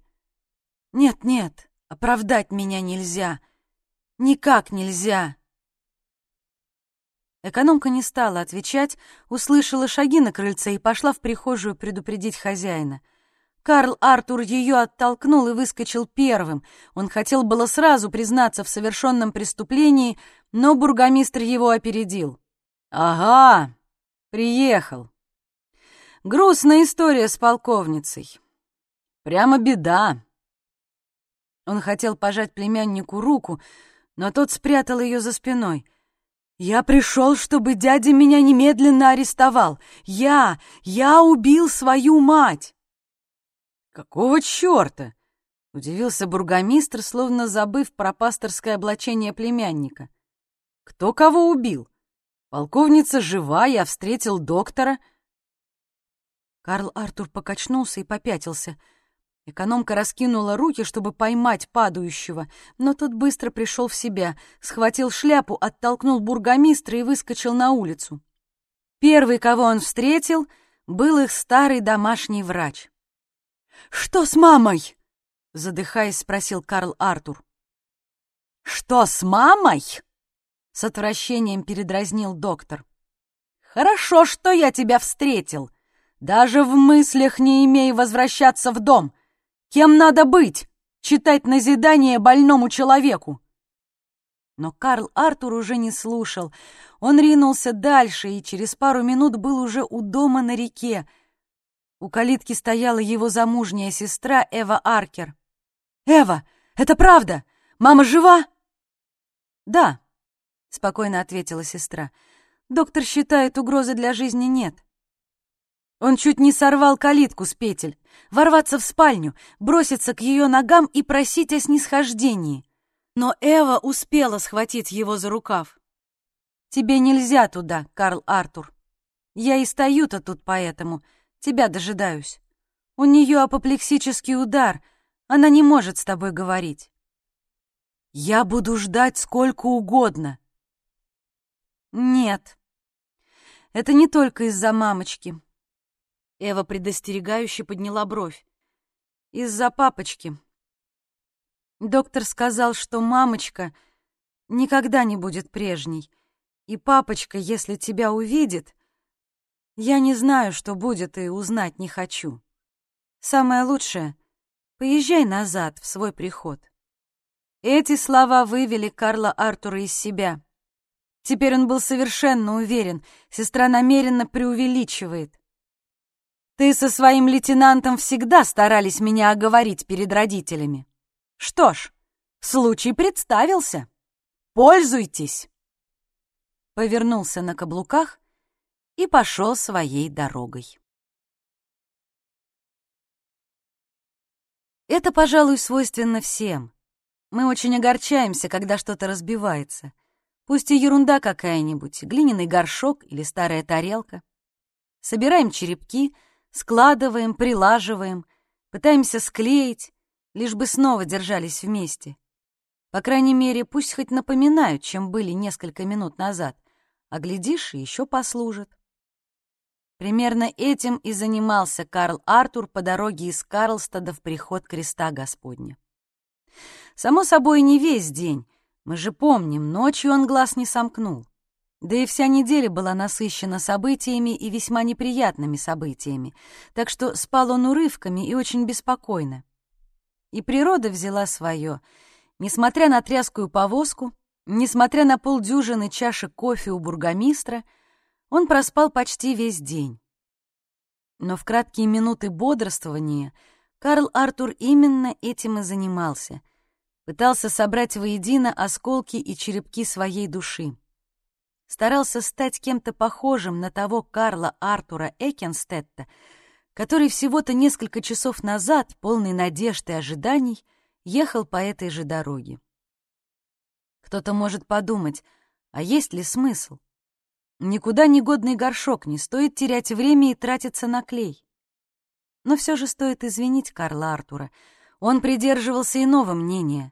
Нет-нет, оправдать меня нельзя, никак нельзя. Экономка не стала отвечать, услышала шаги на крыльце и пошла в прихожую предупредить хозяина — Карл Артур ее оттолкнул и выскочил первым. Он хотел было сразу признаться в совершенном преступлении, но бургомистр его опередил. «Ага, приехал. Грустная история с полковницей. Прямо беда». Он хотел пожать племяннику руку, но тот спрятал ее за спиной. «Я пришел, чтобы дядя меня немедленно арестовал. Я, я убил свою мать!» «Какого черта?» — удивился бургомистр, словно забыв про пасторское облачение племянника. «Кто кого убил? Полковница жива, я встретил доктора». Карл Артур покачнулся и попятился. Экономка раскинула руки, чтобы поймать падающего, но тот быстро пришел в себя, схватил шляпу, оттолкнул бургомистра и выскочил на улицу. Первый, кого он встретил, был их старый домашний врач. «Что с мамой?» — задыхаясь, спросил Карл Артур. «Что с мамой?» — с отвращением передразнил доктор. «Хорошо, что я тебя встретил. Даже в мыслях не имей возвращаться в дом. Кем надо быть? Читать назидание больному человеку?» Но Карл Артур уже не слушал. Он ринулся дальше и через пару минут был уже у дома на реке, у калитки стояла его замужняя сестра Эва Аркер. «Эва, это правда? Мама жива?» «Да», — спокойно ответила сестра. «Доктор считает, угрозы для жизни нет». Он чуть не сорвал калитку с петель, ворваться в спальню, броситься к ее ногам и просить о снисхождении. Но Эва успела схватить его за рукав. «Тебе нельзя туда, Карл Артур. Я и стою-то тут поэтому, тебя дожидаюсь. У нее апоплексический удар, она не может с тобой говорить. Я буду ждать сколько угодно. Нет, это не только из-за мамочки. Эва предостерегающе подняла бровь. Из-за папочки. Доктор сказал, что мамочка никогда не будет прежней. И папочка, если тебя увидит, я не знаю, что будет, и узнать не хочу. Самое лучшее — поезжай назад в свой приход. Эти слова вывели Карла Артура из себя. Теперь он был совершенно уверен, сестра намеренно преувеличивает. «Ты со своим лейтенантом всегда старались меня оговорить перед родителями. Что ж, случай представился. Пользуйтесь!» Повернулся на каблуках и пошел своей дорогой. Это, пожалуй, свойственно всем. Мы очень огорчаемся, когда что-то разбивается. Пусть и ерунда какая-нибудь, глиняный горшок или старая тарелка. Собираем черепки, складываем, прилаживаем, пытаемся склеить, лишь бы снова держались вместе. По крайней мере, пусть хоть напоминают, чем были несколько минут назад, а глядишь, и еще послужат. Примерно этим и занимался Карл Артур по дороге из Карлстада в приход креста Господня. Само собой, не весь день. Мы же помним, ночью он глаз не сомкнул. Да и вся неделя была насыщена событиями и весьма неприятными событиями, так что спал он урывками и очень беспокойно. И природа взяла свое. Несмотря на тряскую повозку, несмотря на полдюжины чашек кофе у бургомистра — он проспал почти весь день. Но в краткие минуты бодрствования Карл Артур именно этим и занимался. Пытался собрать воедино осколки и черепки своей души. Старался стать кем-то похожим на того Карла Артура Экенстетта, который всего-то несколько часов назад, полный надежд и ожиданий, ехал по этой же дороге. Кто-то может подумать, а есть ли смысл? Никуда негодный горшок, не стоит терять время и тратиться на клей. Но все же стоит извинить Карла Артура. Он придерживался иного мнения.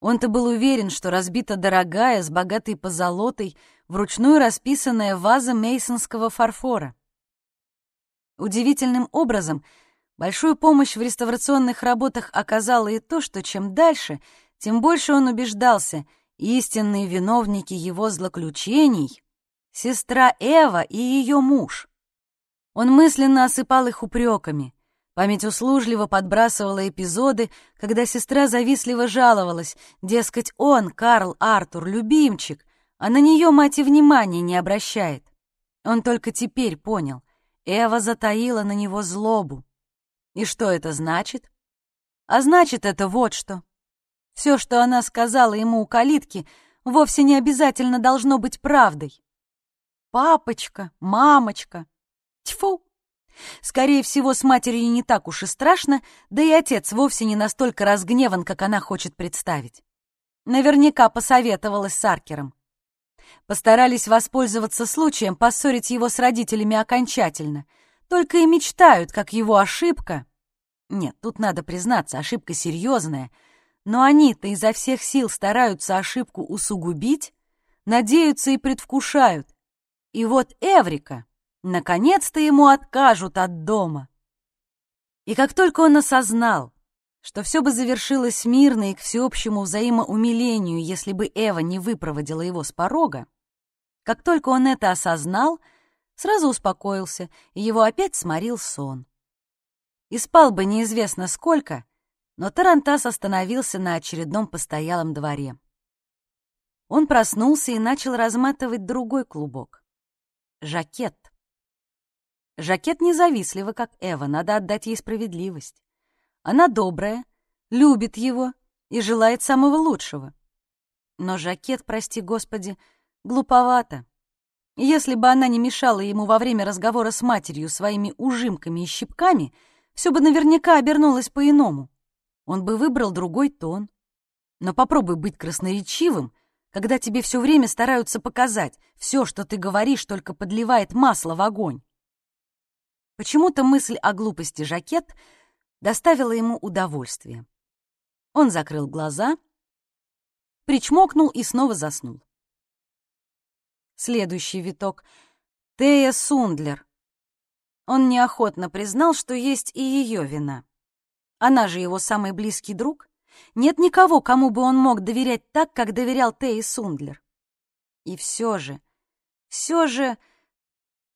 Он-то был уверен, что разбита дорогая, с богатой позолотой, вручную расписанная ваза мейсонского фарфора. Удивительным образом большую помощь в реставрационных работах оказало и то, что чем дальше, тем больше он убеждался, истинные виновники его злоключений сестра Эва и ее муж. Он мысленно осыпал их упреками. Память услужливо подбрасывала эпизоды, когда сестра завистливо жаловалась, дескать, он, Карл Артур, любимчик, а на нее мать и внимания не обращает. Он только теперь понял. Эва затаила на него злобу. И что это значит? А значит это вот что. Все, что она сказала ему у калитки, вовсе не обязательно должно быть правдой. Папочка, мамочка. Тьфу! Скорее всего, с матерью не так уж и страшно, да и отец вовсе не настолько разгневан, как она хочет представить. Наверняка посоветовалась с Аркером. Постарались воспользоваться случаем поссорить его с родителями окончательно. Только и мечтают, как его ошибка... Нет, тут надо признаться, ошибка серьезная. Но они-то изо всех сил стараются ошибку усугубить, надеются и предвкушают, и вот Эврика, наконец-то ему откажут от дома. И как только он осознал, что все бы завершилось мирно и к всеобщему взаимоумилению, если бы Эва не выпроводила его с порога, как только он это осознал, сразу успокоился, и его опять сморил сон. И спал бы неизвестно сколько, но Тарантас остановился на очередном постоялом дворе. Он проснулся и начал разматывать другой клубок. Жакет. Жакет независлива, как Эва, надо отдать ей справедливость. Она добрая, любит его и желает самого лучшего. Но Жакет, прости господи, глуповато. Если бы она не мешала ему во время разговора с матерью своими ужимками и щипками, все бы наверняка обернулось по-иному. Он бы выбрал другой тон. Но попробуй быть красноречивым, когда тебе все время стараются показать, все, что ты говоришь, только подливает масло в огонь. Почему-то мысль о глупости жакет доставила ему удовольствие. Он закрыл глаза, причмокнул и снова заснул. Следующий виток — Тея Сундлер. Он неохотно признал, что есть и ее вина. Она же его самый близкий друг. Нет никого, кому бы он мог доверять так, как доверял Теи Сундлер. И все же, все же,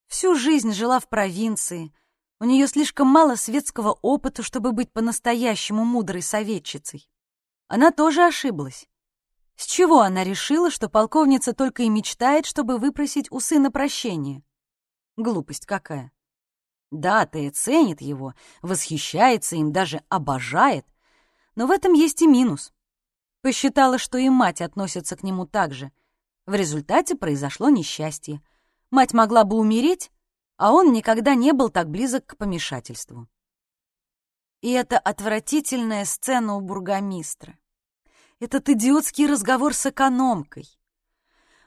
всю жизнь жила в провинции. У нее слишком мало светского опыта, чтобы быть по-настоящему мудрой советчицей. Она тоже ошиблась. С чего она решила, что полковница только и мечтает, чтобы выпросить у сына прощения? Глупость какая. Да, Тея ценит его, восхищается им, даже обожает, но в этом есть и минус. Посчитала, что и мать относится к нему так же. В результате произошло несчастье. Мать могла бы умереть, а он никогда не был так близок к помешательству. И эта отвратительная сцена у бургомистра. Этот идиотский разговор с экономкой.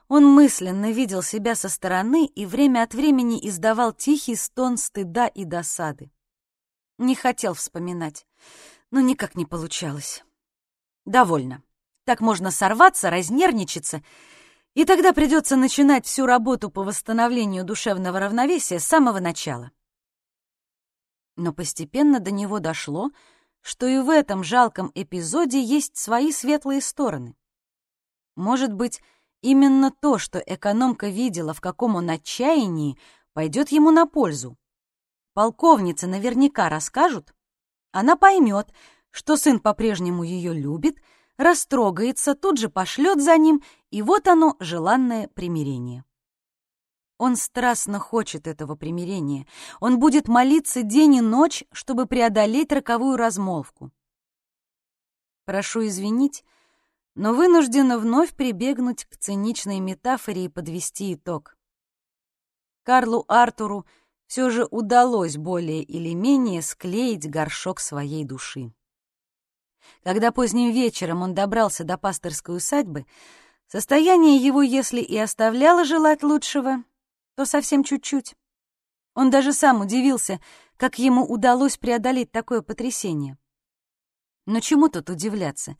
Он мысленно видел себя со стороны и время от времени издавал тихий стон стыда и досады. Не хотел вспоминать но никак не получалось. Довольно. Так можно сорваться, разнервничаться, и тогда придется начинать всю работу по восстановлению душевного равновесия с самого начала. Но постепенно до него дошло, что и в этом жалком эпизоде есть свои светлые стороны. Может быть, именно то, что экономка видела, в каком он отчаянии, пойдет ему на пользу. Полковницы наверняка расскажут, она поймет, что сын по-прежнему ее любит, растрогается, тут же пошлет за ним, и вот оно, желанное примирение. Он страстно хочет этого примирения. Он будет молиться день и ночь, чтобы преодолеть роковую размолвку. Прошу извинить, но вынуждена вновь прибегнуть к циничной метафоре и подвести итог. Карлу Артуру — все же удалось более или менее склеить горшок своей души. Когда поздним вечером он добрался до пасторской усадьбы, состояние его, если и оставляло желать лучшего, то совсем чуть-чуть. Он даже сам удивился, как ему удалось преодолеть такое потрясение. Но чему тут удивляться?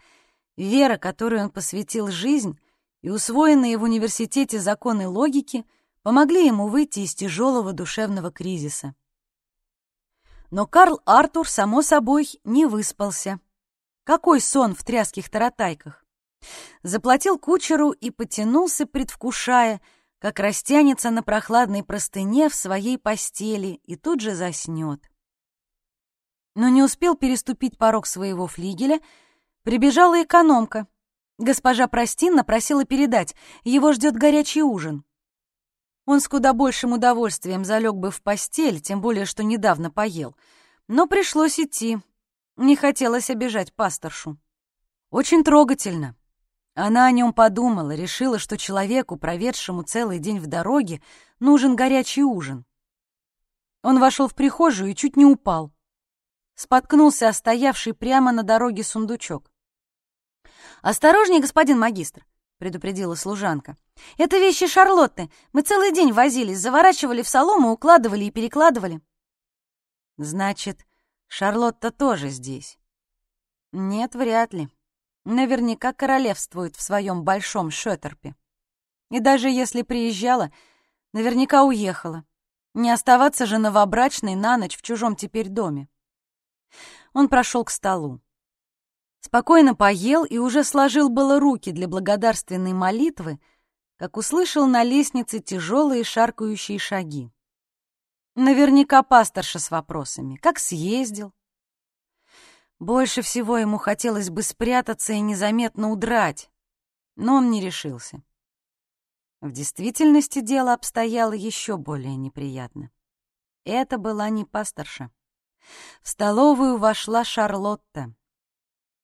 Вера, которой он посвятил жизнь, и усвоенные в университете законы логики — помогли ему выйти из тяжелого душевного кризиса. Но Карл Артур, само собой, не выспался. Какой сон в тряских таратайках! Заплатил кучеру и потянулся, предвкушая, как растянется на прохладной простыне в своей постели и тут же заснет. Но не успел переступить порог своего флигеля, прибежала экономка. Госпожа Простинна просила передать, его ждет горячий ужин. Он с куда большим удовольствием залег бы в постель, тем более, что недавно поел. Но пришлось идти. Не хотелось обижать пасторшу. Очень трогательно. Она о нем подумала, решила, что человеку, проведшему целый день в дороге, нужен горячий ужин. Он вошел в прихожую и чуть не упал. Споткнулся о стоявший прямо на дороге сундучок. «Осторожней, господин магистр!» — предупредила служанка. Это вещи Шарлотты. Мы целый день возились, заворачивали в солому, укладывали и перекладывали. Значит, Шарлотта тоже здесь? Нет, вряд ли. Наверняка королевствует в своем большом Шеттерпе. И даже если приезжала, наверняка уехала. Не оставаться же новобрачной на ночь в чужом теперь доме. Он прошел к столу. Спокойно поел и уже сложил было руки для благодарственной молитвы, как услышал на лестнице тяжелые шаркающие шаги. Наверняка пасторша с вопросами. Как съездил? Больше всего ему хотелось бы спрятаться и незаметно удрать, но он не решился. В действительности дело обстояло еще более неприятно. Это была не пасторша. В столовую вошла Шарлотта.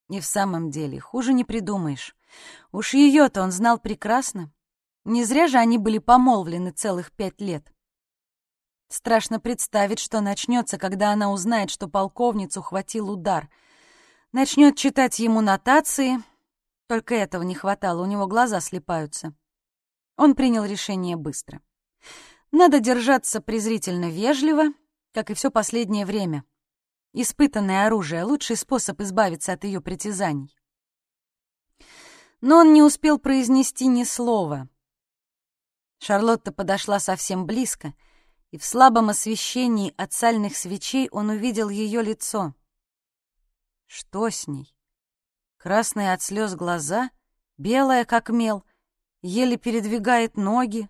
И в самом деле, хуже не придумаешь. Уж ее-то он знал прекрасно. Не зря же они были помолвлены целых пять лет. Страшно представить, что начнется, когда она узнает, что полковницу хватил удар. Начнет читать ему нотации, Только этого не хватало, у него глаза слепаются. Он принял решение быстро. Надо держаться презрительно вежливо, как и все последнее время. Испытанное оружие — лучший способ избавиться от ее притязаний. Но он не успел произнести ни слова. Шарлотта подошла совсем близко, и в слабом освещении от сальных свечей он увидел ее лицо. Что с ней? Красные от слез глаза, белая, как мел, еле передвигает ноги.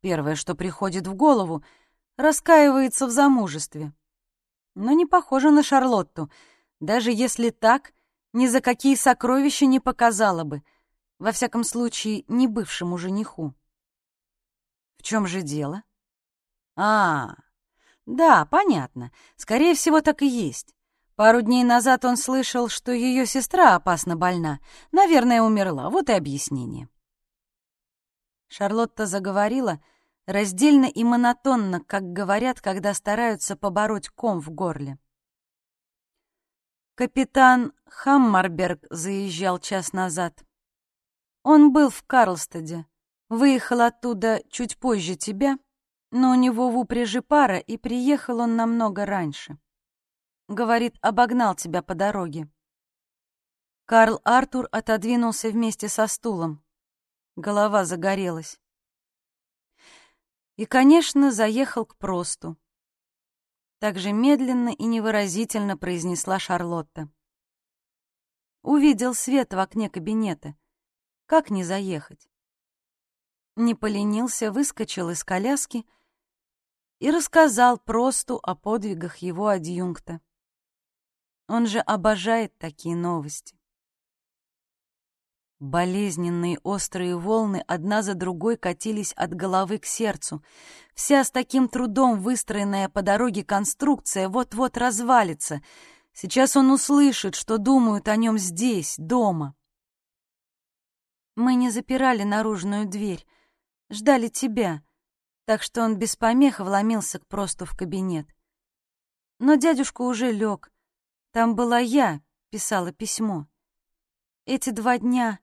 Первое, что приходит в голову, раскаивается в замужестве. Но не похоже на Шарлотту. Даже если так, ни за какие сокровища не показала бы. Во всяком случае, не бывшему жениху. В чем же дело? А, да, понятно. Скорее всего, так и есть. Пару дней назад он слышал, что ее сестра опасно больна. Наверное, умерла. Вот и объяснение. Шарлотта заговорила раздельно и монотонно, как говорят, когда стараются побороть ком в горле. Капитан Хаммарберг заезжал час назад. Он был в Карлстаде. Выехал оттуда чуть позже тебя, но у него в упряжи пара, и приехал он намного раньше. Говорит, обогнал тебя по дороге. Карл Артур отодвинулся вместе со стулом. Голова загорелась. И, конечно, заехал к просту. Так же медленно и невыразительно произнесла Шарлотта. Увидел свет в окне кабинета. Как не заехать? Не поленился, выскочил из коляски и рассказал просту о подвигах его адъюнкта. Он же обожает такие новости. Болезненные острые волны одна за другой катились от головы к сердцу. Вся с таким трудом выстроенная по дороге конструкция вот-вот развалится. Сейчас он услышит, что думают о нем здесь, дома. Мы не запирали наружную дверь, ждали тебя, так что он без помех вломился к просту в кабинет. Но дядюшка уже лег. Там была я, писала письмо. Эти два дня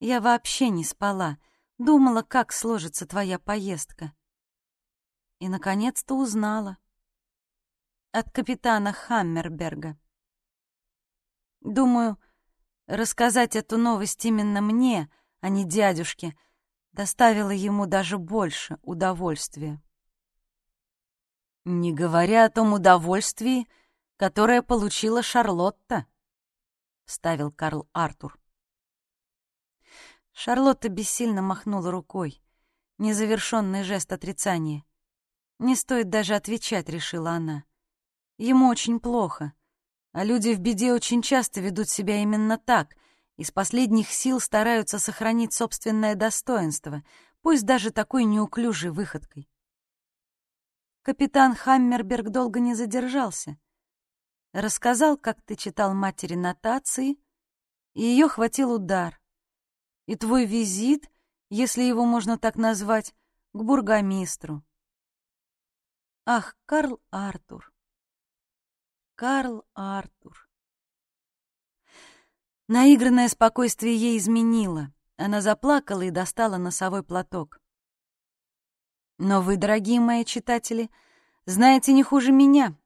я вообще не спала, думала, как сложится твоя поездка. И, наконец-то, узнала. От капитана Хаммерберга. Думаю, рассказать эту новость именно мне, а не дядюшке, доставило ему даже больше удовольствия. Не говоря о том удовольствии, которое получила Шарлотта, — вставил Карл Артур. Шарлотта бессильно махнула рукой. Незавершенный жест отрицания. Не стоит даже отвечать, решила она. Ему очень плохо. А люди в беде очень часто ведут себя именно так, из последних сил стараются сохранить собственное достоинство, пусть даже такой неуклюжей выходкой. Капитан Хаммерберг долго не задержался. Рассказал, как ты читал матери нотации, и ее хватил удар и твой визит, если его можно так назвать, к бургомистру. Ах, Карл Артур! Карл Артур! Наигранное спокойствие ей изменило. Она заплакала и достала носовой платок. Но вы, дорогие мои читатели, знаете не хуже меня.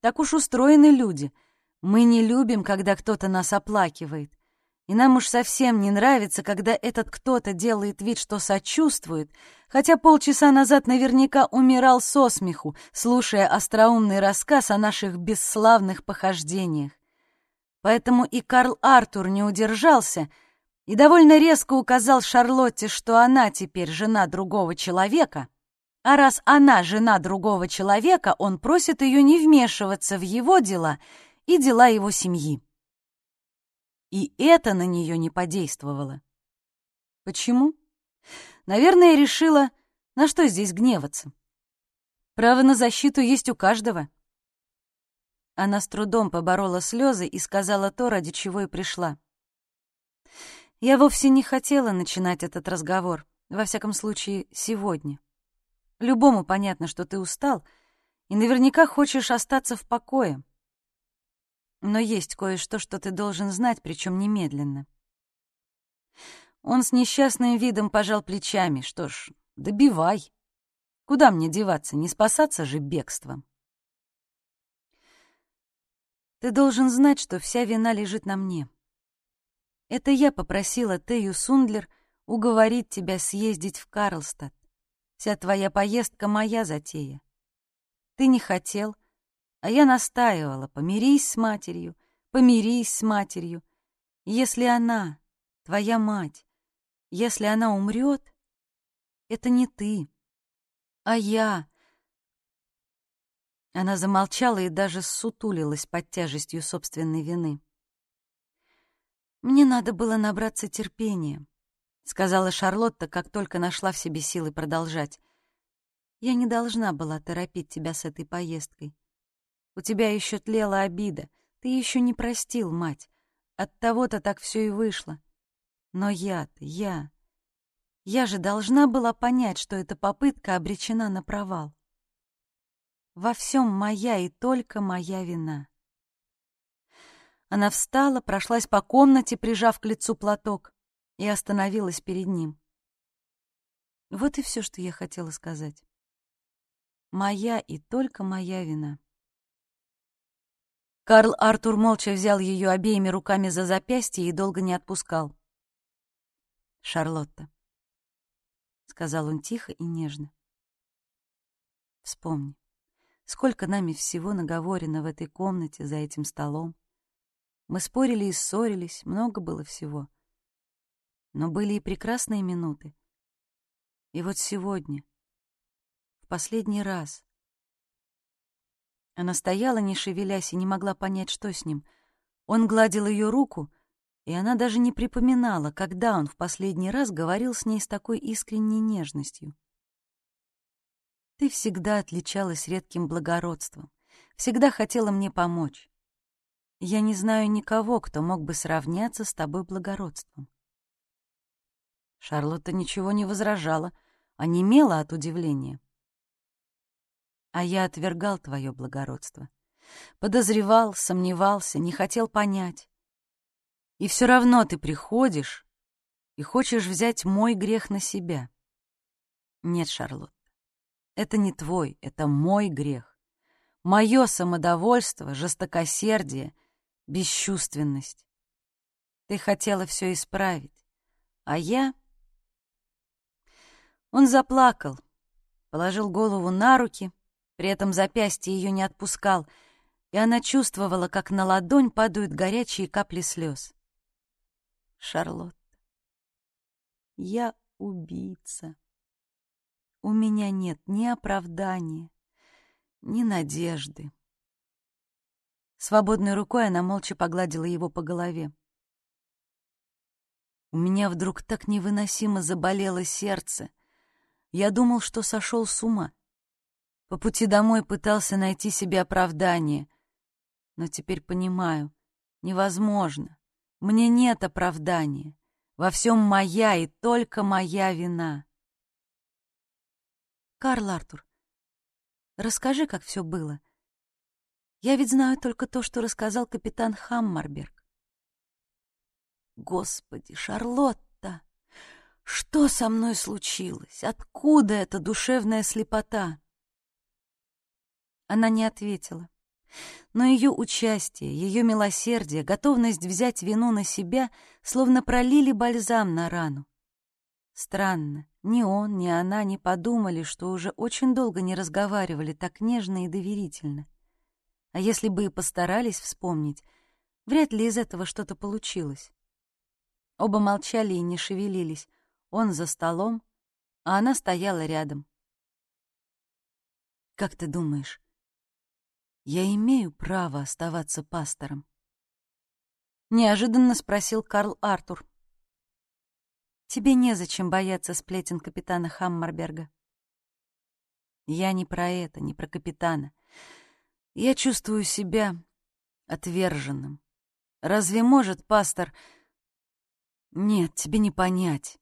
Так уж устроены люди. Мы не любим, когда кто-то нас оплакивает. И нам уж совсем не нравится, когда этот кто-то делает вид, что сочувствует, хотя полчаса назад наверняка умирал со смеху, слушая остроумный рассказ о наших бесславных похождениях. Поэтому и Карл Артур не удержался и довольно резко указал Шарлотте, что она теперь жена другого человека, а раз она жена другого человека, он просит ее не вмешиваться в его дела и дела его семьи. И это на нее не подействовало. Почему? Наверное, решила, на что здесь гневаться. Право на защиту есть у каждого. Она с трудом поборола слезы и сказала то, ради чего и пришла. Я вовсе не хотела начинать этот разговор, во всяком случае, сегодня. Любому понятно, что ты устал, и наверняка хочешь остаться в покое. Но есть кое-что, что ты должен знать, причем немедленно. Он с несчастным видом пожал плечами. Что ж, добивай. Куда мне деваться, не спасаться же бегством? Ты должен знать, что вся вина лежит на мне. Это я попросила Тею Сундлер уговорить тебя съездить в Карлстад. Вся твоя поездка — моя затея. Ты не хотел, а я настаивала, помирись с матерью, помирись с матерью. Если она, твоя мать, если она умрет, это не ты, а я. Она замолчала и даже ссутулилась под тяжестью собственной вины. «Мне надо было набраться терпения», — сказала Шарлотта, как только нашла в себе силы продолжать. «Я не должна была торопить тебя с этой поездкой. У тебя еще тлела обида, ты еще не простил мать. От того-то так все и вышло. Но я-то, я... Я же должна была понять, что эта попытка обречена на провал. Во всем моя и только моя вина. Она встала, прошлась по комнате, прижав к лицу платок, и остановилась перед ним. Вот и все, что я хотела сказать. Моя и только моя вина. Карл Артур молча взял ее обеими руками за запястье и долго не отпускал. «Шарлотта», — сказал он тихо и нежно, — «вспомни, сколько нами всего наговорено в этой комнате за этим столом. Мы спорили и ссорились, много было всего. Но были и прекрасные минуты. И вот сегодня, в последний раз, она стояла, не шевелясь, и не могла понять, что с ним. Он гладил ее руку, и она даже не припоминала, когда он в последний раз говорил с ней с такой искренней нежностью. «Ты всегда отличалась редким благородством, всегда хотела мне помочь. Я не знаю никого, кто мог бы сравняться с тобой благородством». Шарлотта ничего не возражала, а немела от удивления. А я отвергал твое благородство. Подозревал, сомневался, не хотел понять. И все равно ты приходишь и хочешь взять мой грех на себя. Нет, Шарлотта, это не твой, это мой грех. Мое самодовольство, жестокосердие, бесчувственность. Ты хотела все исправить, а я... Он заплакал, положил голову на руки при этом запястье ее не отпускал, и она чувствовала, как на ладонь падают горячие капли слез. Шарлотта, я убийца. У меня нет ни оправдания, ни надежды. Свободной рукой она молча погладила его по голове. У меня вдруг так невыносимо заболело сердце. Я думал, что сошел с ума. По пути домой пытался найти себе оправдание. Но теперь понимаю, невозможно. Мне нет оправдания. Во всем моя и только моя вина. Карл Артур, расскажи, как все было. Я ведь знаю только то, что рассказал капитан Хаммарберг. Господи, Шарлотта, что со мной случилось? Откуда эта душевная слепота? Она не ответила. Но ее участие, ее милосердие, готовность взять вину на себя словно пролили бальзам на рану. Странно, ни он, ни она не подумали, что уже очень долго не разговаривали так нежно и доверительно. А если бы и постарались вспомнить, вряд ли из этого что-то получилось. Оба молчали и не шевелились. Он за столом, а она стояла рядом. «Как ты думаешь, я имею право оставаться пастором? Неожиданно спросил Карл Артур. Тебе незачем бояться сплетен капитана Хаммарберга. Я не про это, не про капитана. Я чувствую себя отверженным. Разве может пастор... Нет, тебе не понять.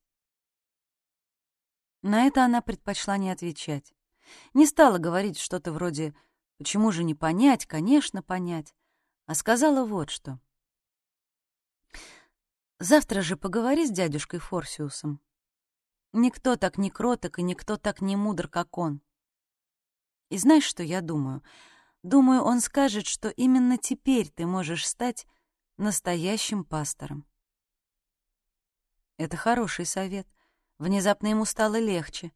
На это она предпочла не отвечать. Не стала говорить что-то вроде Почему же не понять? Конечно, понять. А сказала вот что. Завтра же поговори с дядюшкой Форсиусом. Никто так не кроток и никто так не мудр, как он. И знаешь, что я думаю? Думаю, он скажет, что именно теперь ты можешь стать настоящим пастором. Это хороший совет. Внезапно ему стало легче.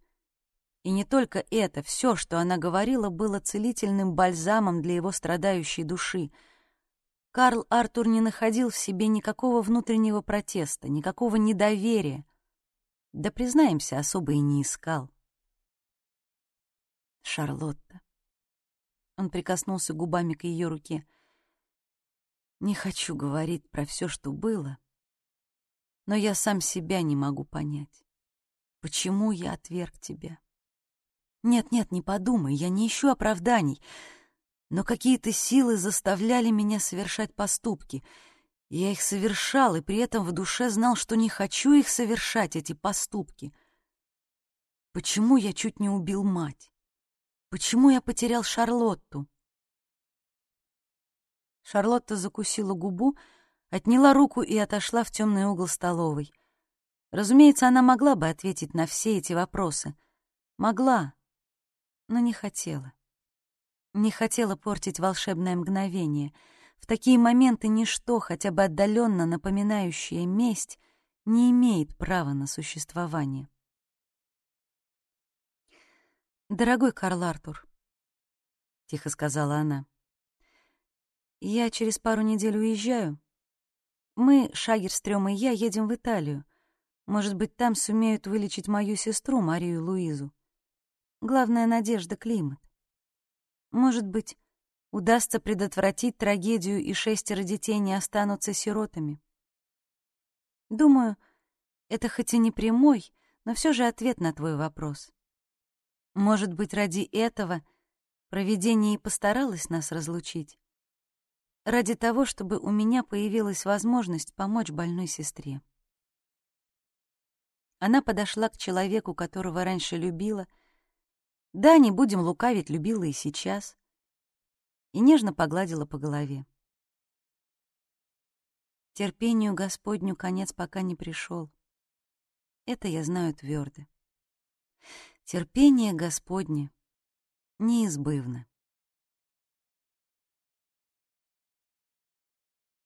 И не только это, все, что она говорила, было целительным бальзамом для его страдающей души. Карл Артур не находил в себе никакого внутреннего протеста, никакого недоверия. Да, признаемся, особо и не искал. Шарлотта. Он прикоснулся губами к ее руке. Не хочу говорить про все, что было, но я сам себя не могу понять. Почему я отверг тебя? Нет-нет, не подумай, я не ищу оправданий, но какие-то силы заставляли меня совершать поступки. Я их совершал, и при этом в душе знал, что не хочу их совершать, эти поступки. Почему я чуть не убил мать? Почему я потерял Шарлотту? Шарлотта закусила губу, отняла руку и отошла в темный угол столовой. Разумеется, она могла бы ответить на все эти вопросы. Могла, но не хотела. Не хотела портить волшебное мгновение. В такие моменты ничто, хотя бы отдаленно напоминающее месть, не имеет права на существование. «Дорогой Карл Артур», — тихо сказала она, — «я через пару недель уезжаю. Мы, Шагерстрём и я, едем в Италию. Может быть, там сумеют вылечить мою сестру, Марию Луизу. Главная надежда — климат. Может быть, удастся предотвратить трагедию, и шестеро детей не останутся сиротами. Думаю, это хоть и не прямой, но все же ответ на твой вопрос. Может быть, ради этого провидение и постаралось нас разлучить? Ради того, чтобы у меня появилась возможность помочь больной сестре. Она подошла к человеку, которого раньше любила. Да, не будем лукавить, любила и сейчас. И нежно погладила по голове. Терпению Господню конец пока не пришел. Это я знаю твердо терпение Господне неизбывно.